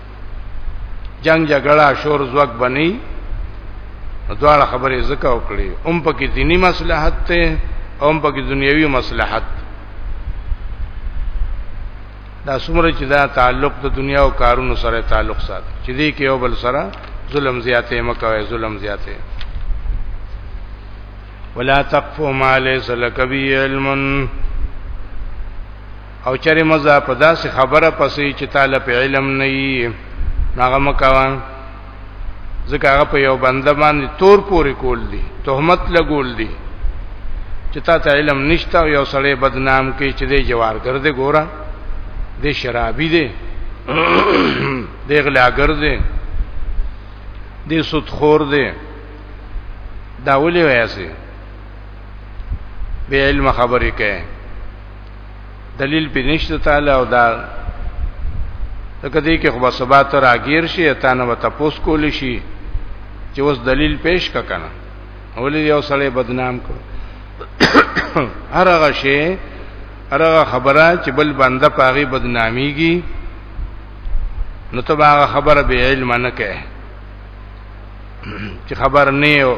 جنگ جګړه شور زوګ بنئ دواړه خبرې زکه وکړي هم پکې دینی مصلحت ته هم پکې دنیوي مصلحت دا څومره چې دا تعلق د دنیا او کارونو سره تعلق سات چې دې کې یو بل سره ظلم زیاتې مکوې ظلم زیاتې ولا تقف ما ليس لك به علم او چرې مزه په داسې خبره پسې چې تعالی په علم نه یې هغه مکوان ځکه هغه په یو بنده باندې تور پورې کول دي تهمت لګول دي چې تا ته علم نشته او یو سړی بدنام کې چې دی جوارګر دی ګوره دی شرابي دی دی غلاګر دی دی سودخور دی دا ولې وایسي به علم خبرې کوي دلیل په نشته تعالی او دا لکه دې کې خو به سبا ته راګیر شي تا نه به تپوس کولی شي چې اوس دلیل پیش کا کنه ولې یو سړی بدنام کړ هر هغه شی هر هغه خبره چې بل بنده پاغي بدناميږي نو ته هغه خبره به علم نه کوي چې خبر نه یو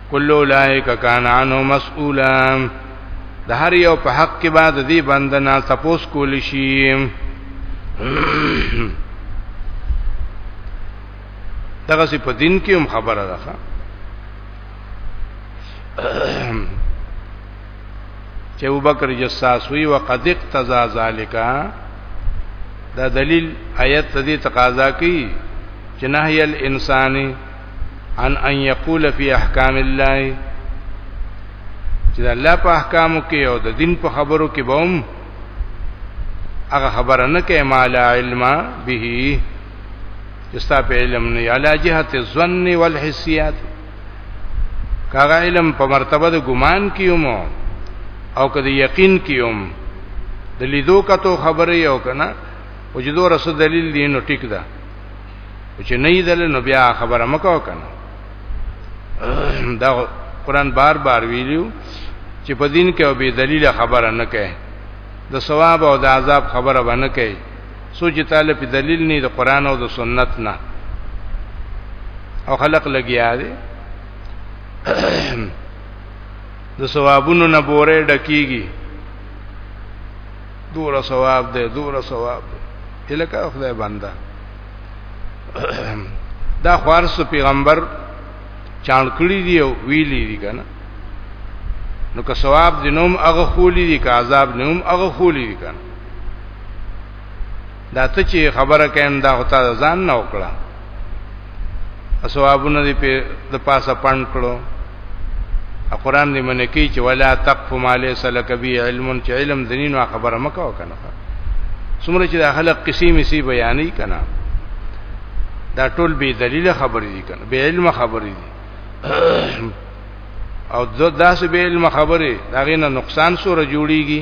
کل اولائک کان عنه مسئولا د هر یو په حق کې بعد دې بندنا تپوس کول شي دغه سی په دین کې هم خبره ده چې ابوبکر جساس وی وقد اقتضى ذالک دا دلیل آیت دې تقاضا کوي چې نهی الانسانی ان ان یقول فی احکام الله چې الله په احکامو کې او د دین په خبرو کې بوم هغه خبره نه کې ما لا علم به جستا په علم نه علا جهت الظن والحسیات کاغه علم په مرتبه د ګمان کیوم او کده یقین کیوم د لیدو کتو خبرې او کنه وجدو رسول دلیل دین ټیک ده او چې نه یې دل نو بیا خبره مکو کنه دا قران بار بار ویلو چې په دین کې او به دلیل خبره نه کوي د ثواب او د عذاب خبره ونه کوي سوچ تعالی په دلیل نه د قران او د سنت نه او خلق لګیا دي د ثوابونو نه بوره ډکیږي دور ثواب دی دور ثواب دی الکه خدای بنده دا خوارس پیغمبر چاڼ کړی دی او ویلی دی کنه نو که ثواب دینوم هغه خولی دی که عذاب دینوم هغه خولی دی کنه دا ته چې خبره کین دا هوتا ځان نه وکړه اسوابونه دې په د پاسه پڼ کړو قرآن دې منې کی چې ولا تقف ما ليس لك به علم چې علم دنین خبره مکو کنه څومره چې د خلق قسې مسی بیانې کنه دا ټول به دلیل خبرې دي کنه به علم خبرې دي او داسې به علم خبرې دا غینه نقصان سره جوړیږي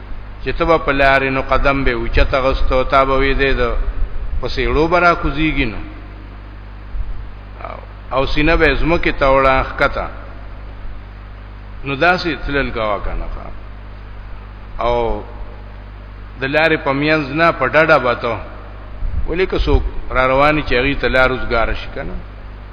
چې تبه په لارې نو قدم به اوچته غستو تا به وې دې دو پسې ړو برا کوزيږي نو او سینه به زمکه توړه خکتا نو داسې تلل کاوه کنه او د لارې په مینځ نه په ډډه باتو ولې که څوک را رواني چې هغه ته لار وزګار شي کنه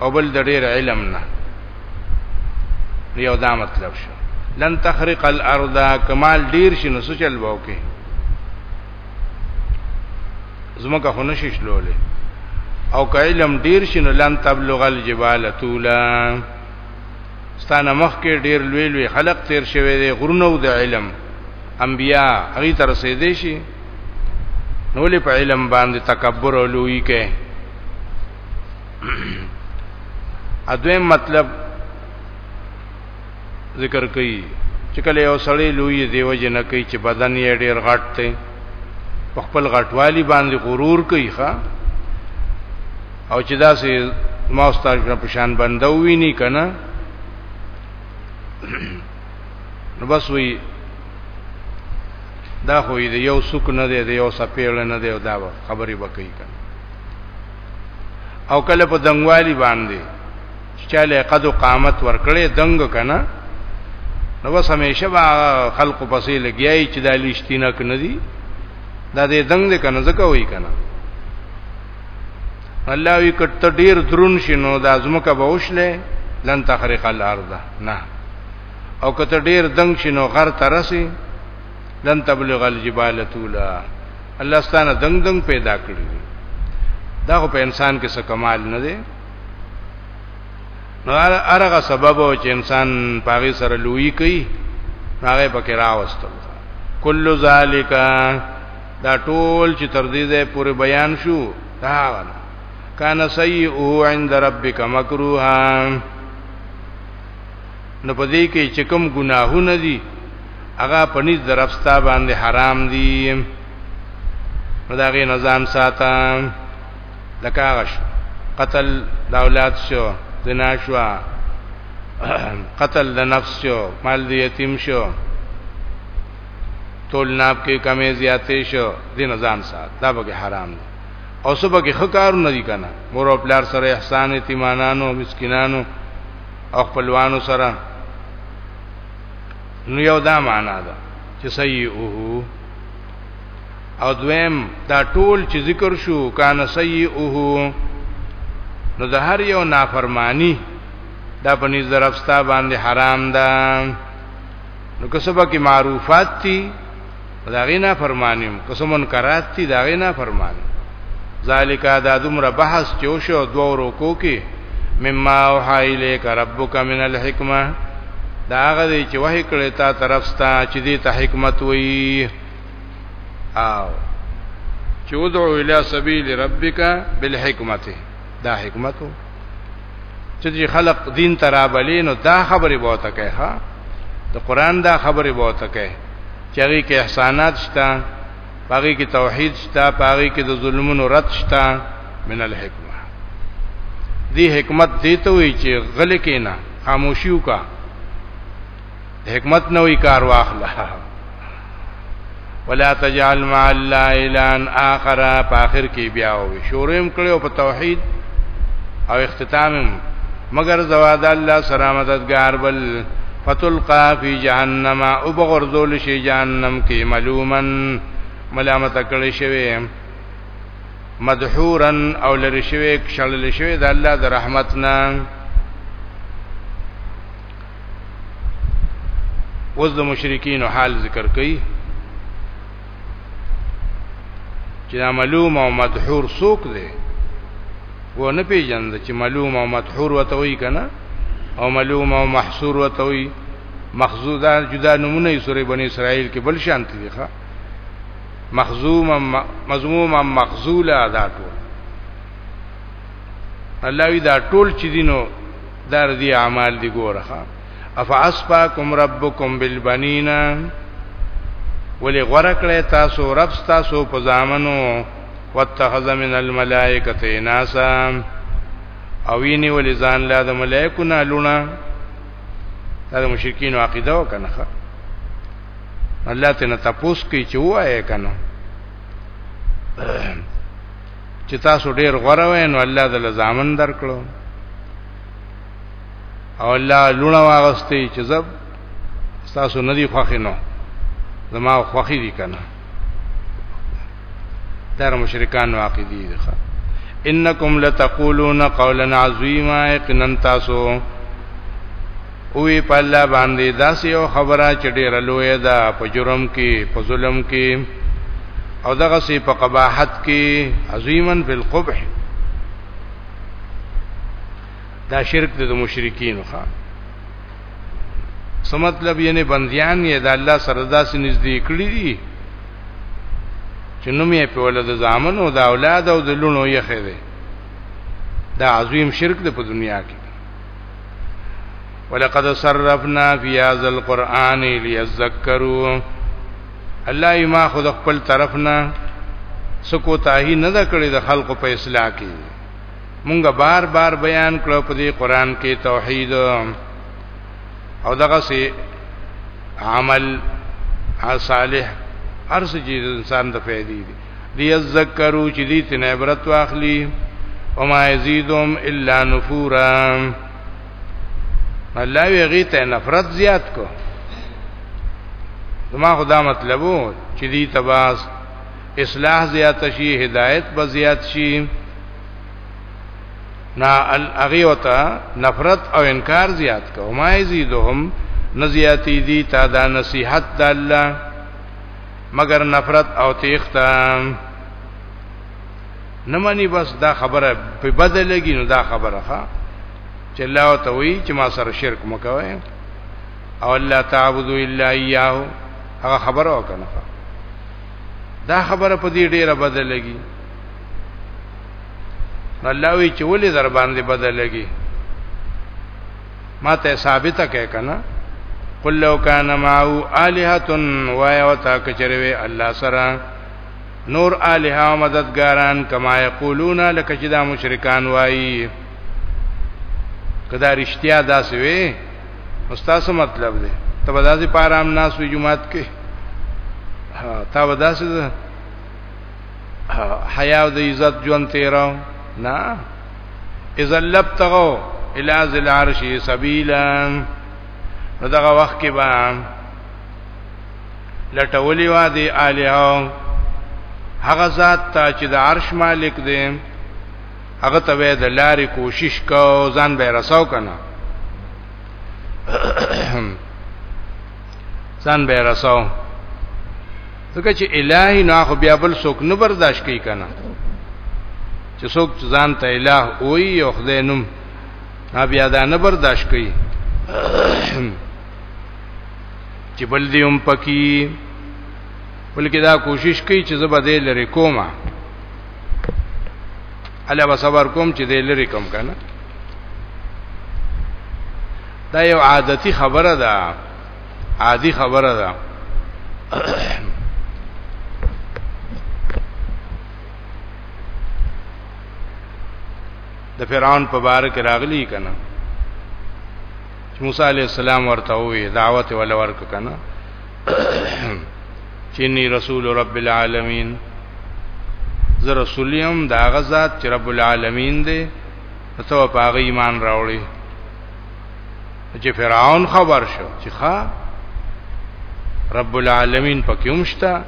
او بل د ډیر علم نه یو دا مطلب شو لن تخرق الارض کمال ډیر شنو سچل باو کې زمکه خو نشي شلولې او که علم ډیر شنو لن تبلغ الجبال طولا ستانه مخ کې ډیر لوی لوی خلق تیر شوی دی غرونو د علم انبیا هغه تر رسیدې شي نو له په علم باندې تکبر او لوی کې اځوی مطلب ذکر کوي چې کله یو سړی لوی دیو جن کوي چې بدن یې ډیر غټ دی په خپل غټوالي باندې غرور کوي ښا او چې دا سه ما استاد په شان بندو ویني کنه نو بس وی دا خو دې یو سوک نه دی یو سپېړ نه دی دا خبرې وکړي کنه او کله په دنګوالي باندې چې چاله قد او قامت ورکړې دنګ کنه نو بس همیشه با خلق پسې لګیای چې د لښتینه کنه دي دا دې دنګ دې کنه زکه وای کنه الله وی کټ ډیر درون شینو د ازمکه به وشله لن تخرق الارض نه او کته ډیر دنګ شینو غر ترسي لن تبلغ الجبال طولا الله ستانه دنګ دنګ پیدا کړی دا خو په انسان کې څه کمال نه دی نو هرغه سبب او چې انسان پاغي سره لوی کوي هغه پکې راوستل کل ذالک دا ټول چې تر دې ځای پورې بیان شو دا غنه کان سیئه عند ربک مکروها نو پدې کې چې کوم ګناهونه دي هغه پنځ درپستا باندې حرام دي مداغي نظام ساته لکاغش قتل د اولاد شو زنا شو قتل د نفس شو مال د یتیم شو تول ناب کې کمې زیاتې شو د نظام سات دا به حرام دي او صبح کې خکار نه دي کنه مور او پلار سره احسان یتیمانانو مسکینانو او خپلوانو سره نو یو دا معنا ده چې سیئه او دویم دا ټول چې ذکر شو کان سیئه نو د هر یو نافرمانی دا په نس درفستا باندې حرام ده نو کسبه کې معروفات دي دا غینا فرمانیم قسم منکرات دي دا غینا فرمان ذالک دا دمر بحث چوشو دو رکو کې مما اوحی الیک ربک من الحکمه دا هغه دی چې وحی کړی تا طرف ستا چې دې ته حکمت وایي او چودعو الی سبیل ربک بالحکمت دا حکمتو چې خلق دین ترابلې نو دا خبره به وته کوي ها د قران دا خبره به وته کوي چې هغه کې احسانات شته هغه کې توحید شته هغه کې د ظلمونو رد شته من الحکمه دی حکمت دیته وی چې غل کې نه خاموشیو کا حکمت نه وی کار واخله ولا تجعل مع الله الان اخر په اخر کې بیا و شورم کړو په توحید او اختتام مگر زواد الله سلامتګار بل فتلقا فی جهنم او بغرذول شی جهنم کې ملومن ملامت کړی شوی مدحورن او لری شوی کشل شوی د الله د رحمتنا اوس د مشرکین حال ذکر کړي چې معلوم او مدحور څوک دی و نه پیژند چې معلوم او مدحور وته وی کنه او معلوم او محصور وته وی مخزودا جدا نمونه یې سورې بنی اسرائیل کې بل شانت دي ښا مخزوم مذموم مخذول ادا ټول الله وی دا ټول چې دینو دار دی اعمال دی ګورخه افاسباکم ربکم بالبنین ولی غره کړی تاسو رب تاسو په ځامنو واتخذ من الملائکه اناسا او ویني ولی ځان لا د ملائکو نه لونه دا د مشرکین عقیده وکنه الله ته نه تاسو کې چې وایې کنه چې تاسو ډیر غوړه وای نو الله د لزامن درکړو او الله لونه واغستې چې زب تاسو ندی خوخي نو زما خوخي دي کنه در مشرکان واقع دي ښه انکم لتقولون قولا عظیما یقینا تاسو وی په الله باندې داسې یو خبره چې ډیره لوی ده په جرم کې په ظلم کې او دغه سي په قباحت کې عظیمن فی القبح دا شرک د مشرکین ښا سم مطلب یې نه بنديان یې د الله سره داسې نږدې کړی دي چې نوم یې په ولادت ځامن او د اولاد او د لونو یې خېده دا عظیم شرک د په دنیا کې ولقد صرفنا فی هذا القرآن لیذکروا الله ما خود خپل طرف نه سکو تاهی نه دا کړی د خلقو په اصلاح کې مونږه بار بار بیان کړو په دې قران کې توحید او دغه سي عمل صالح ارز جی انسان د فائدې دي ليذكروا چې دې تن عبرت واخلي وما يزيدهم الا نفورا الله وی غی ته نفرت زیات کو زما خدا مطلبو چې دې تباس اصلاح زیات شي هدایت به زیات شي نا الاغی وتا نفرت او انکار زیات کو ما یزيدهم نزیاتی دی تا دا نصیحت د الله مگر نفرت او تیخته نه مانی بس دا خبره په بدل لګی نو دا خبره ښا چې الله او ته وی چې ما سره شرک مکوي او الله تعبدو الا اياه هغه خبره وکنه دا خبره په دې ډیره بدل لګی الله وی چې ولې در باندې بدل لګی ما ته ثابت کړه کنه قل لو کان معه الہه وایو تا کچروي الله سره نور الہ او مددګاران کما یقولون لکه چې دا مشرکان وایي کدا رښتیا داسې وي استاسو مطلب دی ته به داسې پارام ناس وی جمعات کې تا به داسې حیا او د عزت ژوند تیرو نه اذا لبتغوا الى ذل العرش سبيلا نو دغه وخت کې با لټولې وا دي الها هغه ذات ته چې د عرش مالک دی هغه ته به د لارې کوشش کو ځان به رساو کنه ځان به رساو ځکه چې الہی نه خو بیا بل څوک نه برداشت کوي کنه چې څوک ځان ته الہ وي او خدای نوم بیا دا نه برداشت کوي چې بل دې هم پکې بلکې دا کوشش کوي چې زبر دې لري کومه الله به صبر کوم چې دې لری کوم کنه دا یو عادتي خبره ده عادي خبره ده د فرعون په بار کې راغلی کنه موسی علی السلام ورته وی دعوت ول ورک کنه چینی رسول رب العالمین زه رسول یم دا غزاد چې رب العالمین دی ته په هغه ایمان راوړي چې فرعون خبر شو چې ښا رب العالمین پکې همشتا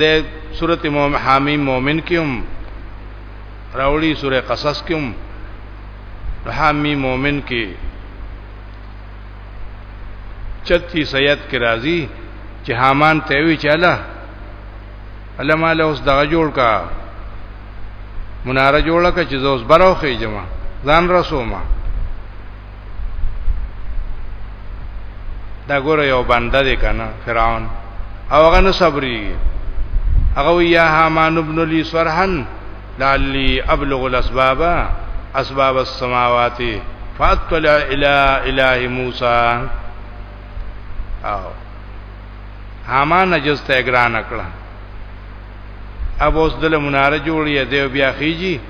د سورته مومن حامیم مومن کې هم راوړي سورې قصص کې هم حامیم مومن کې چتی سید کی راضی چې حامان ته وی چاله الله مال اوس دغه جوړ کا مناره جوړه کا چې زوس بروخې جما ځان رسومه دا ګوره یو بنده دی کنه فرعون او هغه نه صبري هغه یا حامان ابن لی سرحن لعلی ابلغ الاسباب اسباب السماوات فاطلع الى اله موسی او هامان نجس ته ګران کړه اب اوس دل مناره جوړی دی بیا خيږي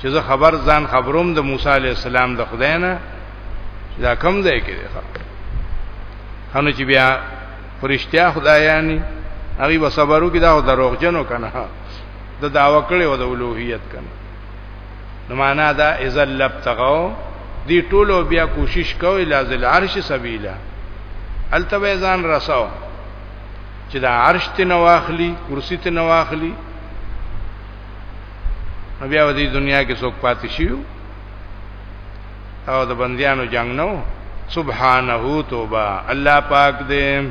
چې زه خبر ځان خبروم د موسی عليه السلام د خدای نه دا کم ځای کې دی هنو چې بیا فرشتیا خدایانی هغه وسبرو کې دا دروغجنو کنه د داوا کړي او د اولوهیت کنه نو معنا دا اذا لبتغوا دی ټولو بیا کوشش کوي لازل عرش سبیلا التوی ځان رساو چې دا عرش ته نواخلی کرسی ته نواخلی بیا د دنیا کې څوک پاتې شيو او د بندیانو جنگ نو سبحانه توبه الله پاک دې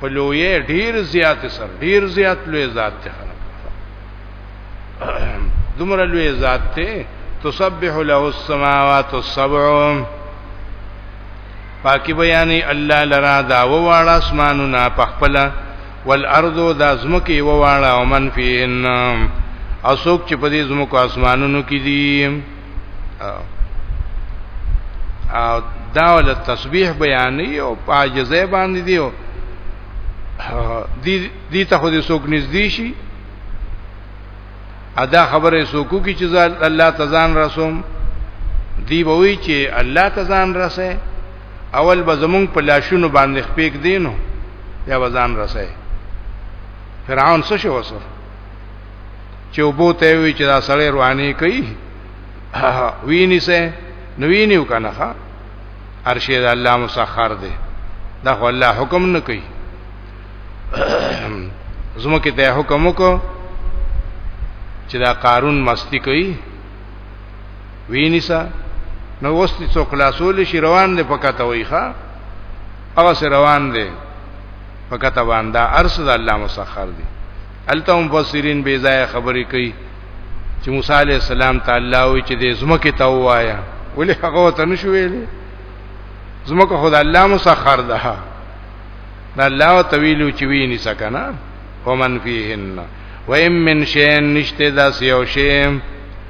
په لوی ډیر زیات سر ډیر زیات لوی ذات ته خلق دومره لوی ذات ته تسبح له السماوات السبع پاکی بیانې الله لرا دا وواړه اسمانونه پخپله والارض دا زمکه وواړه او من فیهن اسوک چې په دې زمکو اسمانونو کې دي او دا ول تسبیح بیانې او پاجزه باندې دی او دی دی ته خو دې څوک نږدې شي ادا خبره سوکو کی چې الله تزان رسوم دی ووی چې الله تزان رسه اول به زمونږ په لاشونو باندې خپېک دینو یا وزن رسه فرعون څه شو وسو چې وبو ته وی چې دا سړی رواني کوي ویني سه نو ویني وکنه ښا ارشد الله مسخر دی دا خو الله حکم نه کوي زمو کې ته حکم وکړو چې دا قارون مستی کوي ویني سه نو وستي څو خلاصول شي روان دي پکته وای ښا هغه روان دي پکته باندې ارشد الله مسخر دی الته مفسرین بے ځای خبرې کوي چې موسی علی السلام تعالی وی چې د زمکه ته وایا ولې هغه ته نشو ویلې زمکه خدای الله مسخر ده دا الله طویل چې وی نه سکنه ومن فیهن و ام من شین نشته دا سیو شیم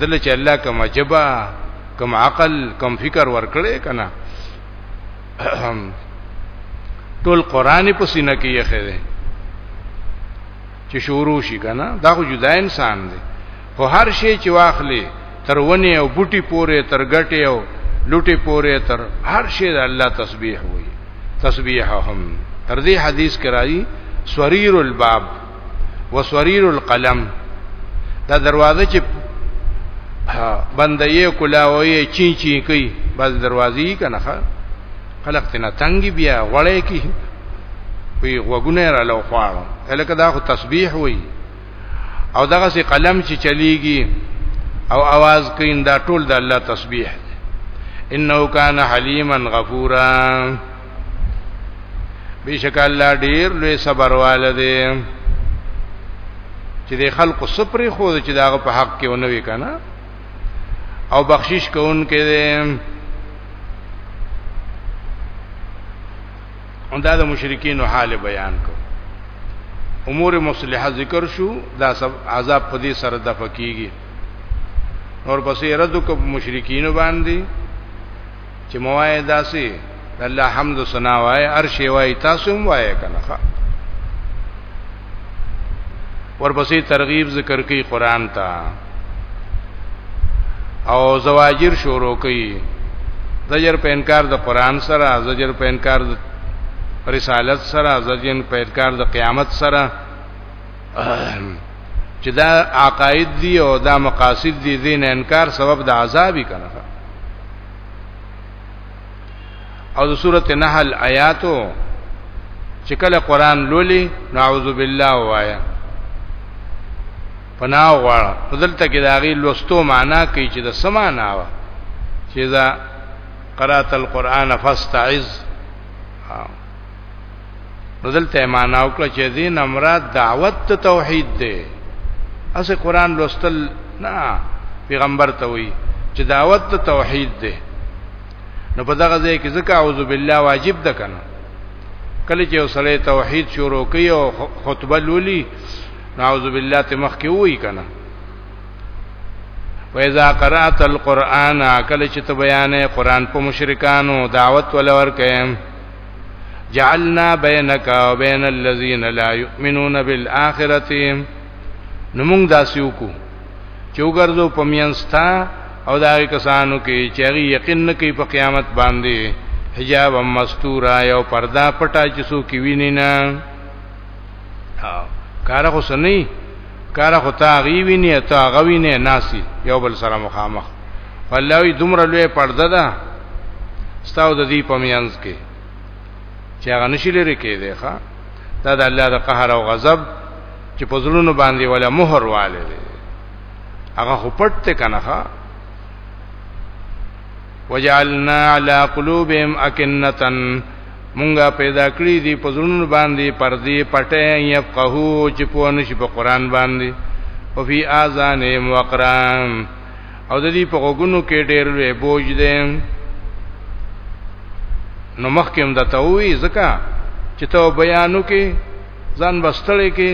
دله چې الله کوم جبا کوم عقل کوم فکر ورکړي کنه ټول قران په سینه کې یې خېده چې شروع شي کنه دا خو جدا انسان دی خو هر شی چې واخلي تر ونی او بوټي پورې تر ګټي او لوټي پورې تر هر شی د الله تسبیح وایي تسبیحهم تر دې حدیث کې راځي سریر الباب وسریر القلم دا دروازه چې بندې کولاوي چی چی کوي بس دروازې کنه خلق تنه تنګي بیا غړې کی وی وګونه را لو خواړو الکه دا خو تسبیح وی او دغه سي قلم چې چلیږي او आवाज کین دا ټول د الله تسبیح انه کان حلیما غفورا بیشک الله ډیر لوی صبر والده چې د خلکو سپری خو چې داغه په حق کې ونوي کنه او بخشش کوونکې ده ان دا د مشرکین حال بیان کو امور مصلحه ذکر شو دا سب عذاب په دې سره د فقېږي اور پسې رد کو مشرکین باندې چې موای داسې الله حمد سنا وای ارش وای تاسو هم وای کنه ورپسې ترغیب ذکر کوي قران ته او زواجر شروع کوي زجر په انکار د قران سره زجر په انکار د رسالت سره زجر په انکار د قیامت سره چې دا عقاید دی او دا مقاصد دی دین انکار سبب د عذابی کنه او د سورته نحل آیاتو چې کله قران لولي نعوذ بالله وایا پناه غواړه فضلته کې دا غي لوستو معنا کوي چې د سمانا وا چې دا قرات القرآن فاستعذ نو دلته معنا وکړه چې دین امراد دعوت ته توحید دی اسه قران لوستل نه پیغمبر ته وی چې دعوت ته توحید دی نو په دغه ځای کې ځکه اعوذ بالله واجب ده کنه کله چې وسله توحید شروع کوي او خطبه لولي اعوذ بالله ته مخ کې وای کنه وإذا قرأت القرآن کله چې ته بیانې قران په مشرکانو دعوت ولور کئم جعلنا بینک و بین الذین لا یؤمنون بالآخرة نو موږ داسې وکړو چې وګرځو پمینستا او دا کسانو کې چې هغه یقین نه کوي په قیامت باندې حجاب مستورا یو پردا پټا چې سو کې ویني نه کار خو سنې کار خو تا غي ویني ته غوي نه ناسي یو بل سره مخامخ الله وی دومره لوی پرده ده ستاو د دې په میانس کې چې هغه نشي لري کې دی ښا دا د الله د قهر او غضب چې په زړونو باندې ولا مہر والے دی هغه خو پټ ته کنه ښا وجعلنا على قلوبهم اكنه مونږه پیدا کړی دی په زړونو باندې پردې پټه یفقهو چې په نشي په قران باندې او فی اذان وقران او د دې په غوګونو کې ډېر لوی بوج دی نو مخکې هم د توي زکه چې ته بیانو کې ځان بستړې کې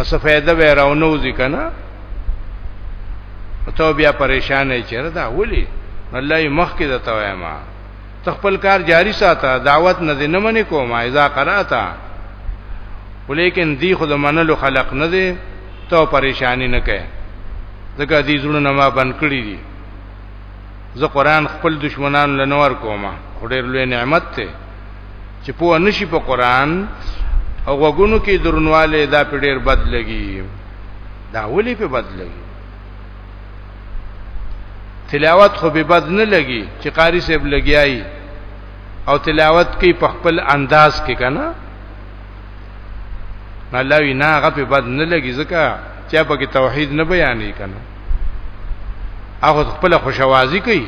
اسه فائدہ به راونو ځکه نه ته بیا پریشانې چیرې دا ولي الله یې مخکې د توي ما تخپل کار جاری ساته دعوت نه نه منې کوم اذا قراتا ولیکن دی خود منلو خلق نه دی ته پریشانی نه کې ځکه دې زړه ما بند کړی دي زه قران خپل دشمنان لنور کوم ډېر لوی نعمت ته چې په نشي په قران او وګونو کې درنواله دا په ډېر بد لګي دا ولي په بد لګي تلاوت خو به بد نه لګي چې قاری صاحب لګیایي او تلاوت کوي په خپل انداز کې کنه الله وی نه هغه په بد نه لګي ځکه چې په کې توحید نه بیانې کنه هغه خپل خوشوازی کوي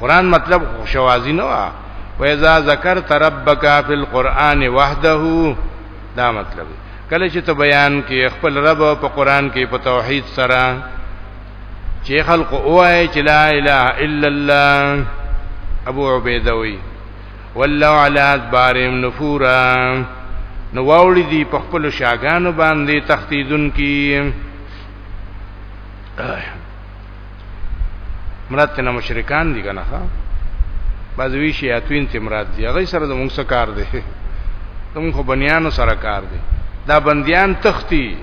قرآن مطلب خوشوازی نه وا وَإِذَا ذَكَرْتَ رَبَّكَ فِي الْقُرْآنِ وَحْدَهُ دا مطلب دی کله چې ته بیان کې خپل رب په قران کې په توحید سره چې خلق اوه چې لا اله الا الله ابو عبیده وی والله علی ادبارهم نفورا نو واولی دی په خپل شاګانو باندې تختیدون کی مراد ته مشرکان دي کنه ها بعضوی شیاطین ته مراد دي هغه سره زموږ سره کار دي زموږ خو بنیانو سره کار دي دا بندیان تختی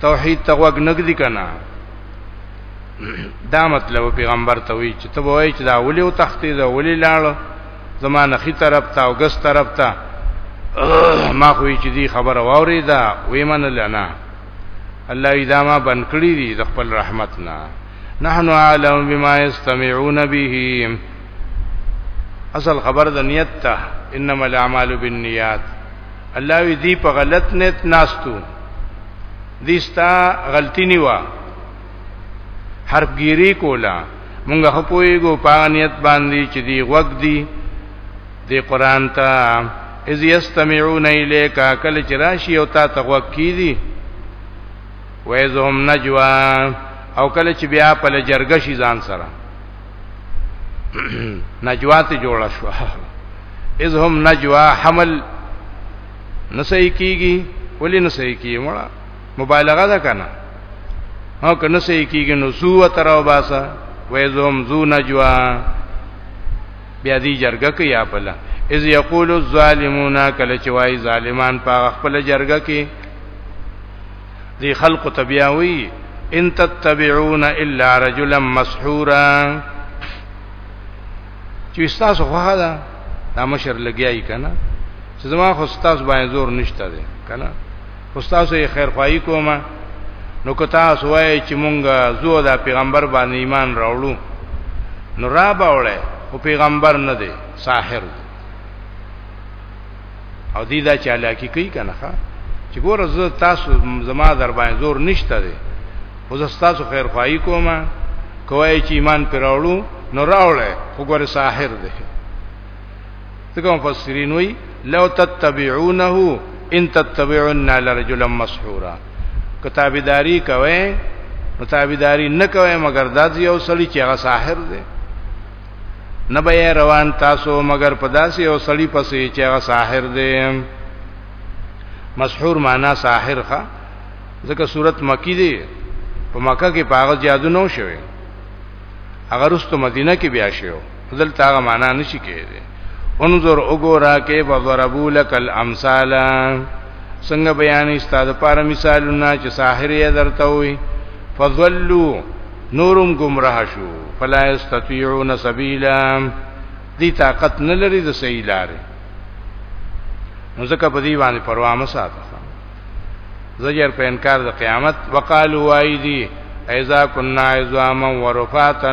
توحید ته وګ نګدي کنه دا مطلب پیغمبر ته وی چې ته وای چې دا ولې او تختی دا ولې لاړ زمانه خي طرف ته او ګس طرف ته ما خو چې دی خبره واوري دا ویمن لنا الله اذا ما بن کړی دي د خپل رحمت نه نحن عالم بما يستمعون به اصل خبر د نیت ته انما الاعمال بالنیات الله وی دی په غلط نیت ناستو دیستا غلطی نیوا حرفګيري کولا مونږه خپويګو په نیت باندې چې دی وګ دی دی قران ته اذ یستمعون الیک کله چې راشي او تا ته غوږ کیدی وایزهم نجوا او کله چې بیا په لجرګه شي ځان سره نجوا ته جوړه شو اذ هم نجوا حمل نسې کیږي ولې نسې کیږي مړه مبالغه ده کنه او که نسې کیږي نو سو تر او باسا وایزهم ذو نجوا بیا دی جرګه کې یا بل اذ یقول الظالمون کله چې وای ظالمان په خپل جرګه کې دی خلق تبیاوی ان تتبعون الا رجلا مسحورا چې تاسو خو دا دا مشر لګیای کنه چې زما خو تاسو باندې زور نشته دی کنه استاد یې خیر خوایي کومه نو که تاسو وایي چې مونږه زو دا پیغمبر باندې ایمان راوړو نو را باوړې او پیغمبر نه دی ساحر دی او دی دا چالاکی کوي کنه ښا چې ګوره زه تاسو زما در باندې زور نشته دی خو زه تاسو خیر خوایي کوم کوی چې ایمان پر راوړو نو راوړې خو ګوره ساحر دی ځکه مفسرین وی لو تتبعونه ان تتبعون لرجلا مسحورا کتابداری کوي متابداری نه کوي مگر داس یو سړی چې هغه ساحر دی نه به روان تاسو مگر په داسې یو سړی پسې چې هغه ساحر دی مسحور معنا ساحر ښا ځکه صورت مکی دی په مکه کې پاغه جادو نو شوی هغه رستو مدینه کې بیا شوی دلته هغه معنا نشي کېږي انظر وګورا کې فضربو لك الامثال څنګه بیانې ستاسو لپاره مثالونه چې ساحر یې درته وي فضلوا نورم گمراه شو فلا استطيعون سبيلا دي طاقت نه لري د صحیح لارې نو ځکه په دې باندې پروا مه ساته زجر په انکار د قیامت وقالو وایدی اذا كنا عظاما ورفاتا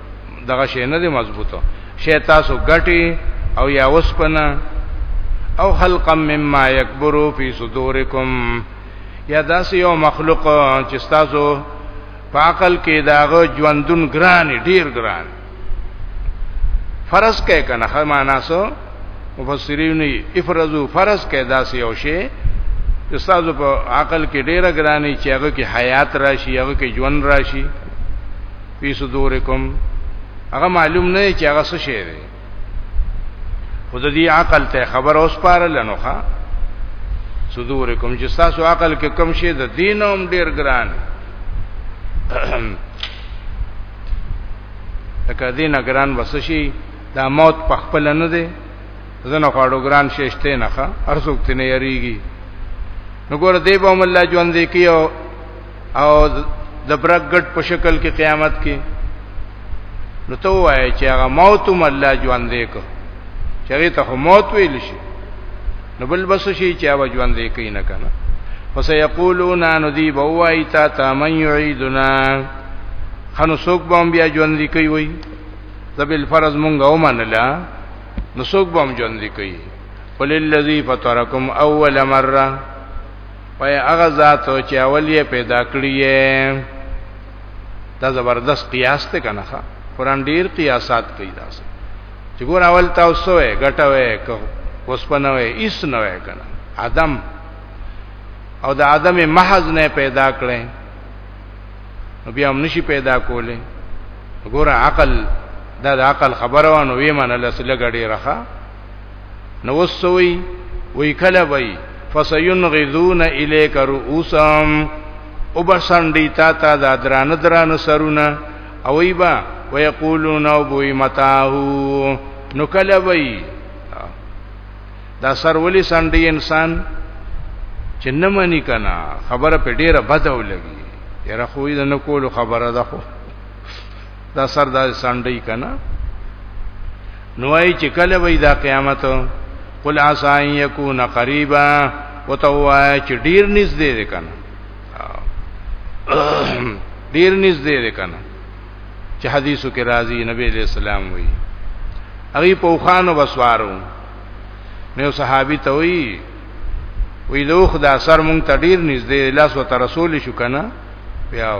دغه شی نه دی مضبوطه شی تاسو ګټي او یا وسپنه او خلقا مما یکبرو فی صدورکم یا داس یو مخلوق چې تاسو په عقل کې داغه ژوندون ګران ډیر ګران فرض کې کنه خمانا سو مفسرین افرزو فرض کې داس یو شی استاد په عقل کې ډیره ګرانی چې هغه کې حیات راشي هغه کې ژوند راشي فی صدورکم هغه معلوم نه چې هغه څه شی دی خو د دې عقل ته خبر اوس پاره لنوخه صدورکم چې تاسو عقل کې کم شي د دینوم ډیر ګران لکه دینه ګران وسشي دا موت په خپل نه دی زنه خاړو ګران شېشته نه ښه ارزوک تنه یریږي نو ګور دی به مله ژوند کیو او د برګټ په شکل کې قیامت کې نو ته وایې چې هغه موت هم الله ژوند دی کو چې هغه ته موت ویل شي نو بل بس شي چې هغه ژوند دی کوي نه کنه فسيقولون ندي بوای تا تا من يعيدنا خنو سوق بم بیا ژوند دی کوي وای ذبل فرض مونږ او منلا نو سوق بم ژوند دی کوي وللذي فطركم اول مره په هغه ذاتو چې اول یې پیدا کړی دا زبردست قیاس ته کنه قرآن ډیر قیاسات کوي داسې چې ګور اول تاسو وې غټوي کو وسپنوي ایس نه وې کنه ادم او د ادم محض نه پیدا کړي نو بیا هم نشي پیدا کولې ګور عقل دا د عقل خبره ونه وی منل سره غړي راخه نو وسوي وی کله وی فسینغذون الیک رؤوسهم او بسندی تا تا دا دران دران سرونه او ایبا ویقولون او بوی متاهو نو کله وی دا سر ولی سندی انسان چې نه منی کنا خبره په ډیره بده ولګي یره خو دې نه کول خبره ده خو دا سر دا سانډي کنه نوای چې کله وې دا قیامت قل عسى ان يكون قريبا وتوای چې ډیر نږدې ده کنه ډیر نږدې ده کنه چې حدیثو کې راځي نبی عليه السلام وایي هغه په خوانو بسوارو نو صحابي ته وایي وی لوخ دا سر مونږ ته ډیر نږدې لاس وته رسول شو کنه بیا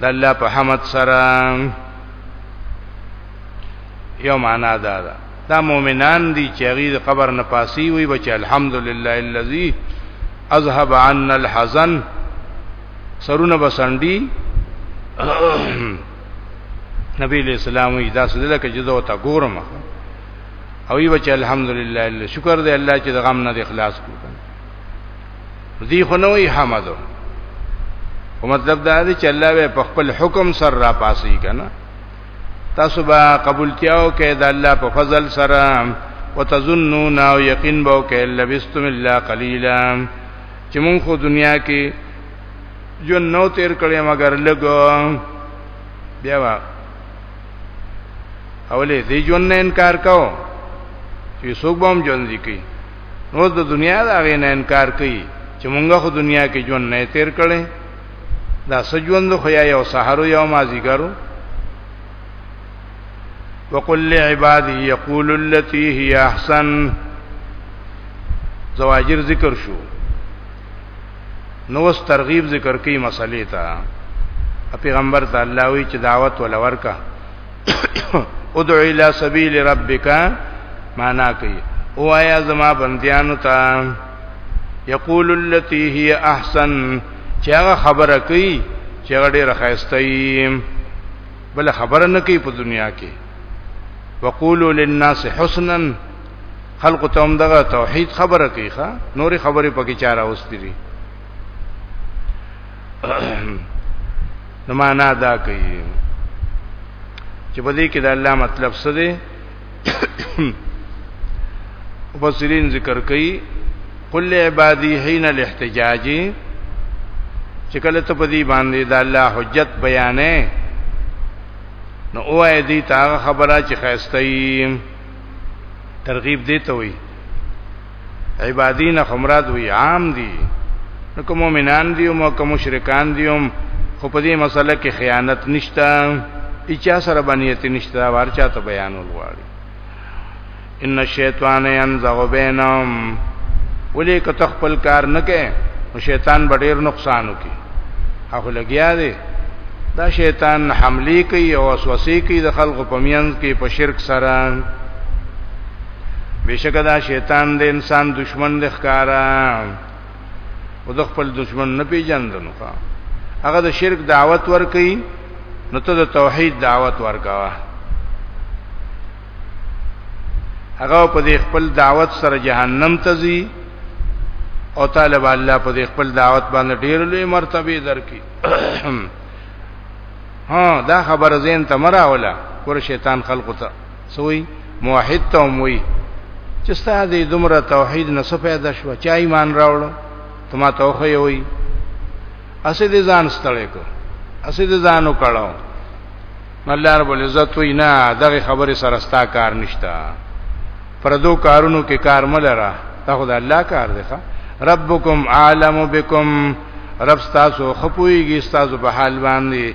د الله په حمد سره یو معنا دا ده دا مؤمنان دي چې هغه د قبر نه پاسي وي بچ الحمدلله الذي اذهب عنا الحزن سرونه بسندي نبی علیہ السلام وی دا سده لکه جزا او تا ګورم او وی بچ الحمدلله شکر دې الله چې د غم نه اخلاص کړو دی خو نو یې حمدو او مطلب دا دی چې الله به په خپل حکم سره را پاسي کنه تاسو به قبولتیاو کې د الله په فضل سره وتظنون او یقین به کې لبستم الا قلیلا چې مونږ خو دنیا کې جو نو تیر کړی مگر لګو بیا وا اولې دې جون نه انکار کاو چې څوک به هم جون ذکی نو د دنیا دا غي نه انکار کوي چې مونږه خو دنیا کې ژوند نه تیر کړي دا سجوند خو یا یو سحر یو مازیګرو وقل لعبادي يقول التي هي احسن زواجر ذکر شو نو ترغیب ذکر کوي مسلې ته پیغمبر تعالی وی چې دعوت ولورکا ادع الى سبيل ربك معنا کوي او آیا زما بندیانو ته یقول التي هي احسن چې هغه خبره کوي چې هغه ډیره خسته وي بل خبره نه کوي په دنیا کې وقولوا للناس حسنا خلق ته هم دغه توحید خبره کوي ښا نوري خبرې پکې چاره اوستري نو معنا دا کوي چې په دې کې د الله مطلب څه دی مفسرین ذکر کوي قل عبادی حين الاحتجاج چې کله ته په دې باندې د الله حجت بیانې نو اوه دې تا خبره چې خاستې ترغیب دی ته وي عبادین خمرات وی عام دي نو کوم مؤمنان دي او کوم مشرکان دي هم خو په دې مسله کې خیانت نشته اچا سره باندې نشته ورچا ته بیان ولواړي ان الشیطان ينزغ بینهم ولې که تخپل کار نه کې نو شیطان ډېر نقصان وکي هغه لګیا دی دا شیطان حمله کوي او وسوسه کوي د خلکو په میانځ کې په شرک سره بشک دا شیطان د انسان دشمن د ښکارا او د خپل دشمن نه پیژندنو کا هغه د شرک دعوت ور کوي نو ته د توحید دعوت ور کاوه هغه په دې خپل دعوت سره جهنم ته ځي او طالب الله په دې خپل دعوت باندې ډېر لوی مرتبه درکې ها دا خبر زین تمراوله ور شیطان خلقو ته سوی موحد ته وی چې ستاسو د دومره توحید نه څه پیدا شو چې ایمان راوړ ته ما ته خو یوي اسې دې ځان ستړې کو اسې دې ځانو کړه الله رب العزت وی نه دغه خبره سره ستا کار نشتا پردو کارونو کې کار ملره دا خدای الله کار دی ښا ربکم عالم بكم رب تاسو خپويږي تاسو په حال باندې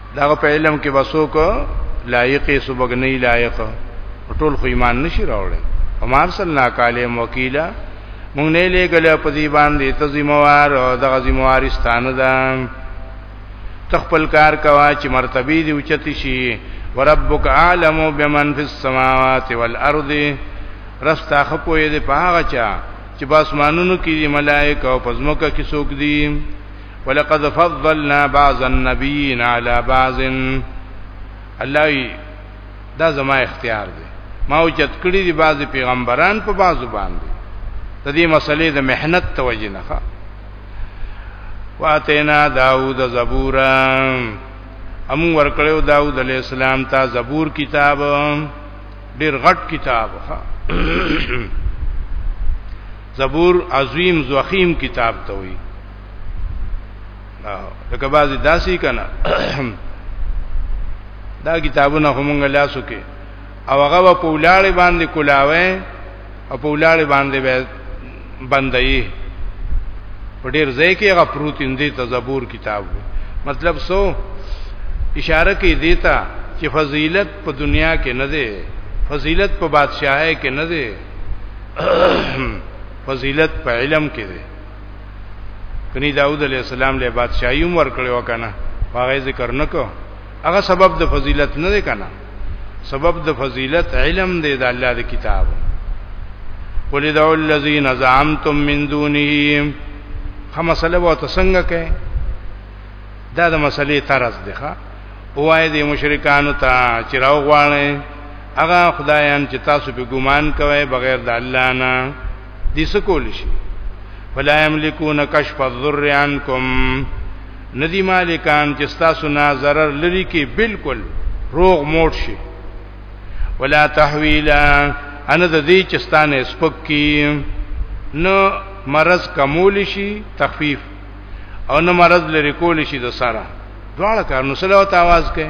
دا په علم کې بسو کو لایق سبق نه لایق ټول خو ایمان نشي راوړي عمر صلی الله علیه وکیلا مونږ نه لګل په دې باندې ته ذمہوار او دغه ذمہواری ستانه ده تخپل کار کوا چې مرتبه دې اوچت شي وربک عالم بمن فی السماوات والارض رستا خپوی دې پاغه چا چې باسمانونو کې ملائکه او پزموکه کې څوک دي ولقد فضلنا بعض النبيين على بعض الله دا زما اختیار دی ما وجد کړی دی بعض پیغمبران په بعض باندې د دې مسلې د محنت توجه نه ښه واتینا داوود زبورا هم ورکړیو داوود علی السلام ته زبور کتاب ډیر غټ کتاب ها زبور عظیم زخیم کتاب ته وی لکه بعضی داسی کنا دا کتابونه همونګ لاسو کې او هغه په ولاړې باندې کولاوي او په ولاړې باندې بندایي په ډیر ځای کې هغه پروت اندي تزبور کتاب مطلب سو اشاره کې دیتا چې فضیلت په دنیا کې نه دی فضیلت په بادشاہي کې نه دی فضیلت په علم کې دی کني داوود علی السلام له بادشاہي عمر کړي وکنه هغه ذکر نکو هغه سبب د فضیلت نه دی کنه سبب د فضیلت علم دی د الله د کتاب قل ادعوا الذين زعمتم من دونه هم مسله وو تسنګ کې دا د مسلې طرز دی ښا وای دې مشرکانو ته چې راو غواړي هغه خدایان چې تاسو په ګمان کوي بغیر د الله نه دي سکول شي فلا یملکون کشف الضر عنکم ندی مالکان چې تاسو نه zarar لري کې بالکل روغ موټ شي ولا تحویلا ان د دې چې ستانه سپک کی نو مرض کمول شي تخفیف او نو مرض لري کول شي د سره دواړه کار نو سلوات आवाज کوي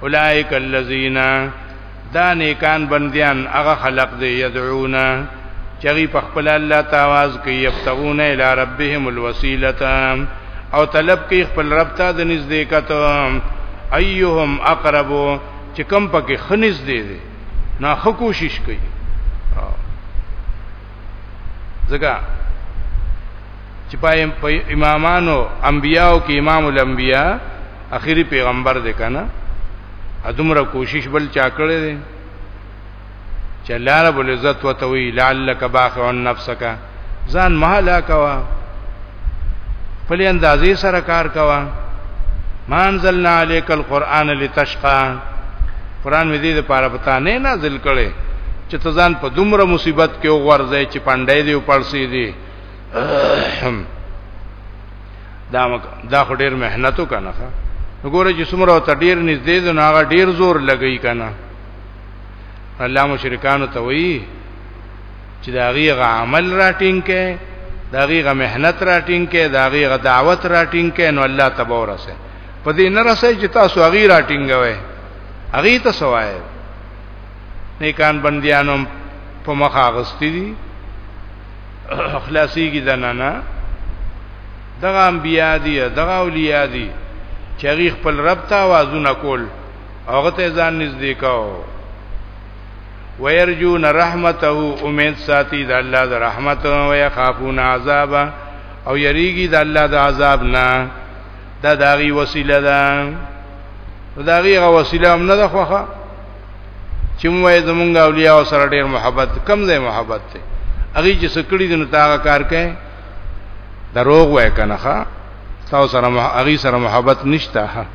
اولائک الذین دا نیکان بندیان هغه خلق دی یدعون چری په خپل الله تعاواز کې یبتغون الی ربهم الوسیلۃ او طلب کې خپل رب ته د نزدېکت ایهم اقرب چې کم پکې خنځ دی نه خو کوشش کوي ځکه چې پایم په امامانو انبیاو کې امام الانبیا اخیری پیغمبر دی کنه ادمره کوشش بل چا کړی دی چې الله رب العزت وتوی لعلک باخع نفسک ځان مهلا کوا خپل اندازې سره کار کوا مانزلنا علیک القرآن لتشقا قرآن مې دې لپاره پتا نه نازل کړي چې تزان په دومره مصیبت کې وغورځي چې پاندې دې وپړسي دي دا مک دا خو ډیر مهنتو کنه وګوره چې څومره ته ډیر نږدې ده ناغه ډیر زور لګی کنه الله مشرکان ته وایي چې دا غیغه عمل راټینګ کې دا غیغه مهنت راټینګ کې دا غیغه دعوت راټینګ کې نو الله تبارک سه په دې نه رسې چې تاسو غی راټینګوي غی ته سوای نیکان بندیانو په مخ اغستی دي اخلاصي کی دنانا دغه انبیا دي دغه اولیاء دي چې غی خپل رب ته आवाजونه کول هغه ته ځان نږدې کاو ويرجون رحمته امید ساتي د الله د رحمت او يخافون عذاب او یریږي د الله د عذاب نه دا داغي وسیله ده داغي غو وسیله هم نه ده خوخه چې موږ زمونږ اولیاء سره ډېر محبت کم ځای محبت ته هغه چې سکړی د نتاغه کار کوي دروغ وای کنه ښا تاسو سره هغه سره محبت نشته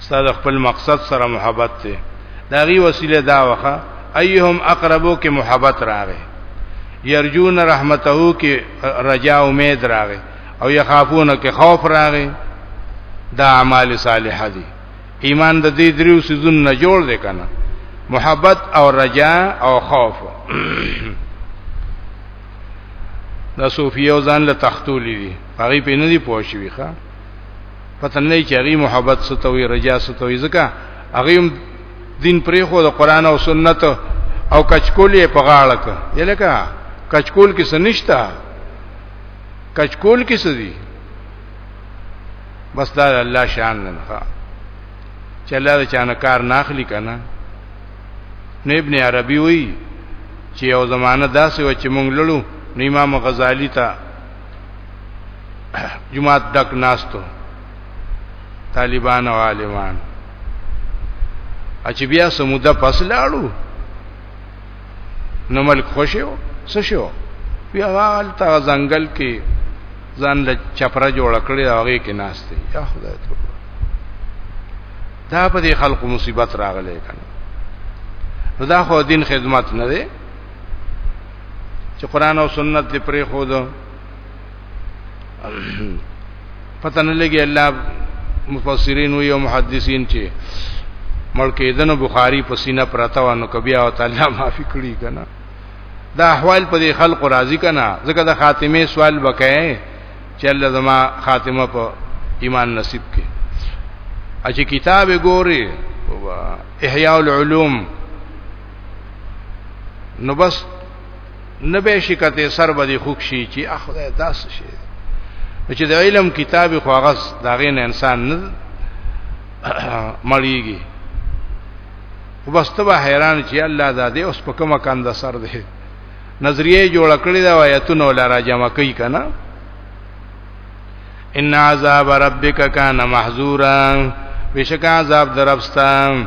استاد خپل مقصد سره محبت ته داغي وسیله دا وخه ايهم اقربو کې محبت راغې يرجون رحمته کې رجا امید راغې او يخافون کې خوف راغې دا اعمال صالحه دي ایمان د دې دریو سيزونو نه جوړ دی کنه محبت او رجا او خوف دا صوفیو ځان له تختولې دي هغه په نه دي پوښوي ښا پته نه چې هغه محبت ستوي رجا ستوي ځکه هغه هم دین پرې خو د قران او سنت او کچکول یې په غاړه ک یلکه کچکول کې سنشتا کچکول کې سدي بس دا الله شان نه ښه چې الله د چانه کار ناخلی کنه نه ابن عربي وی چې یو زمانہ داسې و چې مونږ لړو امام غزالی ته جمعات دک ناستو طالبان او عالمان اچ بیا سموده پس لاړو نو ملک خوشیو سشیو بیا حال تا ځنګل کې ځان له چپره جوړ کړی هغه کې ناشته یا خدای ته دا په دې خلقو مصیبت راغلی کنه نو دا خو دین خدمت نه دی چې قران او سنت دې پرې خو دو پته نه لګي الله مفسرین وی او محدثین چې ملکې دنو بخاری په سینه پراته و نو کبیا او تعالی معافي کړی کنه دا احوال په دې خلق راضی کنه ځکه د خاتمه سوال وکای چې الله زما خاتمه په ایمان نصیب کړي اچ کتاب ګوري احیاء العلوم نو بس نه به شي کته سر به خوښ شي چې اخره داس شي چې د علم کتاب خو هغه دا غین انسان نه مړیږي وبسته به حیران چې الله دا دې اوس په کومه کاند سر دی نظریه جوړ کړی دا آیتونه ولر جمع کوي کنه ان عذاب ربک کان محذورا بشک عذاب دربستان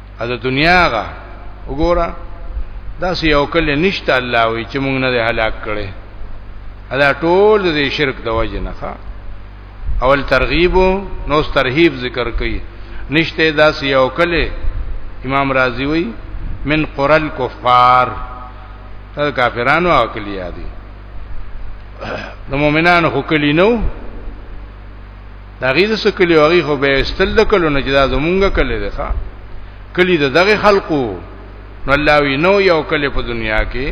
ا د دنیا غا وګوره دا سی یو کله نشته الله وی چې موږ نه هلاک کړي دا ټول د شرک د وجه نه ښه اول ترغیب نو ترهیب ذکر کړي نشته دا سی یو کله امام رازی وی من قرل کفار دا کافرانو او کلیادی د مؤمنانو خو کلی نو دا غي د سکلی او غي خو به استل کلو نه جدا زمونږه کلی ده ښا کلی د دغه خلقو نو الله وی نو یو کلی په دنیا کې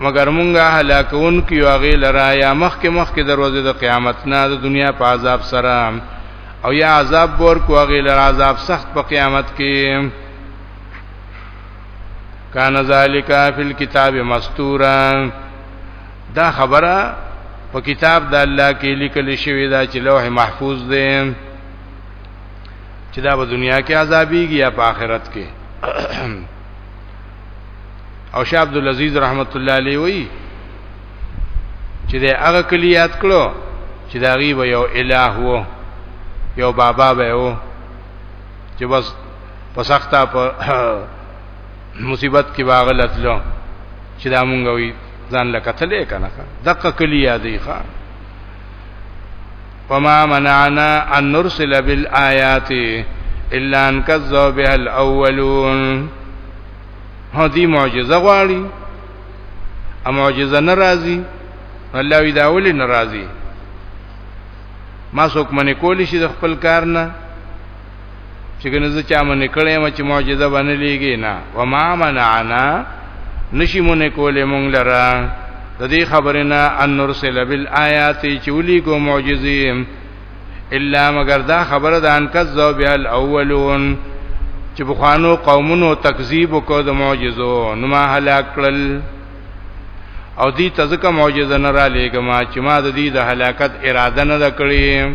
مگر مونږه هلاکون کیو هغه لرا یا مخ کې مخ کې دروازه د قیامت نه د دنیا په عذاب سره او یا عذاب ور کو هغه لرا عذاب سخت په قیامت کې کان ذالک فی الكتاب مستورا دا خبره په کتاب د الله کې لیکل شوی دا چې لوح محفوظ دی چې دا په دنیا کې عذابېږي یا په آخرت کې او شاه عبد العزيز رحمت الله علیه وی چې دا هغه کلیات کړو چې دا غي به یو الہ وو یو بابا به وو چې بس په سخته په مصیبت کې واغلت لو چې دا مونږ وي ځان له قتلې کنه دقه کلی یادې ښا وما منعنا ان نرسل بالآيات الا ان كذب بها الاولون هدي معجزه غواړي ا معجزه ناراضي الله وی دا ولې ناراضي ما څوک منې کولی شي د خپل کار نه چې کنه زه چا منې کړې ما چې معجزه باندې لېږي نه وما منعنا نشي مونږ کولې مونږ لره د دې خبرې نه ان نرسل بالآیات چې ولي کو معجزې الا مگر دا خبره ده ان کذب بها الاولون چې بخوانو قومونو تکذیب وکړ د معجزو نو ما هلاک کړل او دې تزکه معجزه نه را لېګما چې ما د دې د هلاکت اراده نه کړې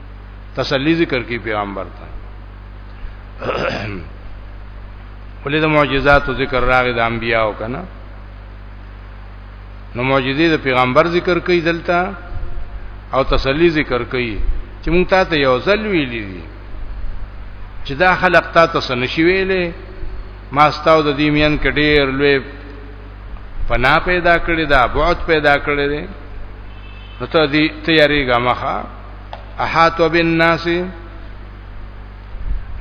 تسلی ذکر کی پیغمبر ته ولې د معجزات او ذکر راغی د انبیاو کنه نو معجزې د پیغمبر ذکر کوي دلته او تسلی ذکر کوي چې مونږ ته ته یو ځل ویلې دي چې دا خلق ته تاسو نشي ویلې ما ستاسو د دې میان کې ډېر لوی پنا پیدا کړی دا بعد پیدا کړی دی نو ته دې تیاری غمخه احاط بالناس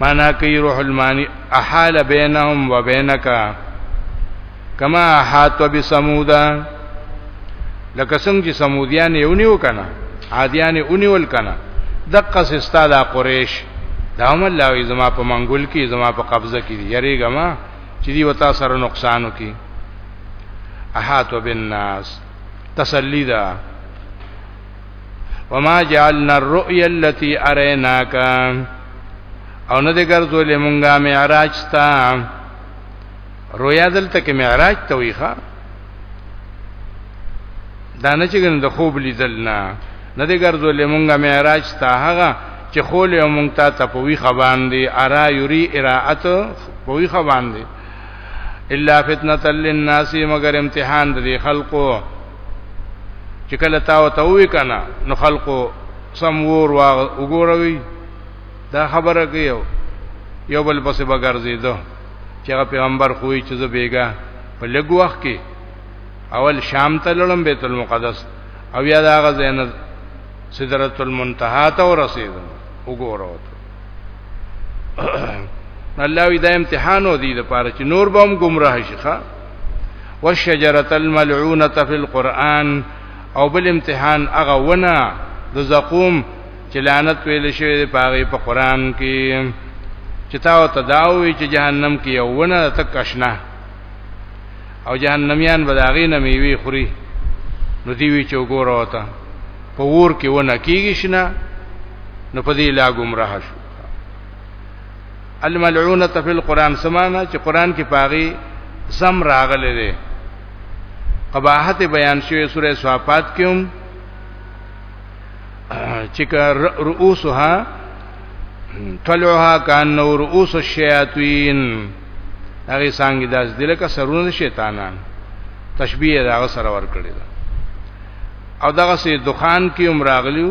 معنا کوي روح المانی احال بینهم وبینک کما احاط بسمودا لکه څنګه چې سمودیان یو نیو کنه عادیان یو نیول کنه دقه سستا د قریش دا هم الله زما په منګول کې زما په قبضه کې یریګه ما چې دی وتا سره نقصان وکي احاط بالناس تسلی ده وما جعلنا الرؤيا التي اريناك او نه دې ګرځولې مونږه معراج تا رویا دلته کې معراج ته ویخه دا نه چې د خوب لیدل نه نه دې ګرځولې مونږه معراج تا هغه چې خول یو مونږ ته تپوي خبان دي ارا یری اراعت پوي خبان دي الا فتنه للناس مگر امتحان دي خلقو چې کله تا او ته وی کنه نو خلکو سم ور واغ وګوروي دا خبره کوي یو بل پسې بغرزي دو چې پیغمبر خوې چې زبېګا په لګ وخت کې اول شام ته لړم بیت المقدس او یا دا غزین سدرۃ المنتہا ته ورسید وګورو الله وی دا امتحان و دی د پاره چې نور به هم گمراه شي والشجره الملعونه فی القرآن او بل امتحان هغه ونه د زقوم چې لعنت ویل شوی دی پاغي په قران کې چې تا او تداوی چې جهنم کې یو ونه تک آشنا او جهنميان بداغي نه میوي خوري نو دی وی چې وګوره وتا په ور کې ونه کیږي شنه نو په دې لا گمراه شو الملعونه فی القران سمانا چې قران کې پاغي سم راغلي دي قباحت بیان شوی سوره صفات کې هم چې رؤوسها طلعها کان رؤوس الشیاطین هغه څنګه داس دله کا سرونه شیطانان تشبیه دا سره ور کړی دا او دغه سي دخان کې هم راغلیو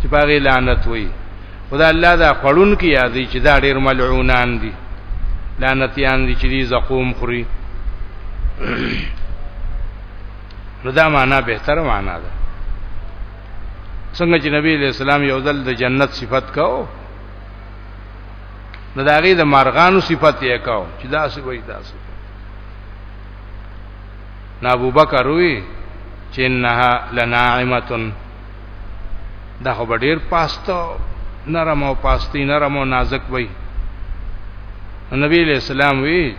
چې پاغه لعنت وي خدا الله دا خړون کې یادې چې دا ډېر ملعونان دي لعنتيان دي چې دې زقوم خوري نو دا معنا به تر معنا ده څنګه چې نبی له اسلام یو ځل د جنت صفت کاو نو دا غي د مارغانو صفت یې کاو چې دا څه وایي دا څه نا ابو بکر وی چې انها لناعمه دا خو به ډیر پاسته نرم او پاستی نرم او نازک وي نبی علیہ السلام وی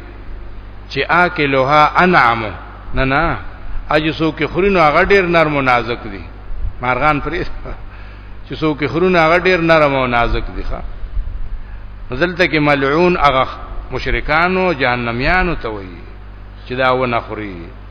چې آکلوها انعام نه نه اجسو کې خورینو هغه ډیر نرم او نازک دي مارغان پرې چې سو کې خرونه هغه ډیر نرم او نازک دي ښا دلته کې ملعون هغه مشرکانو جهنميانو ته وایي چې دا و نه خوري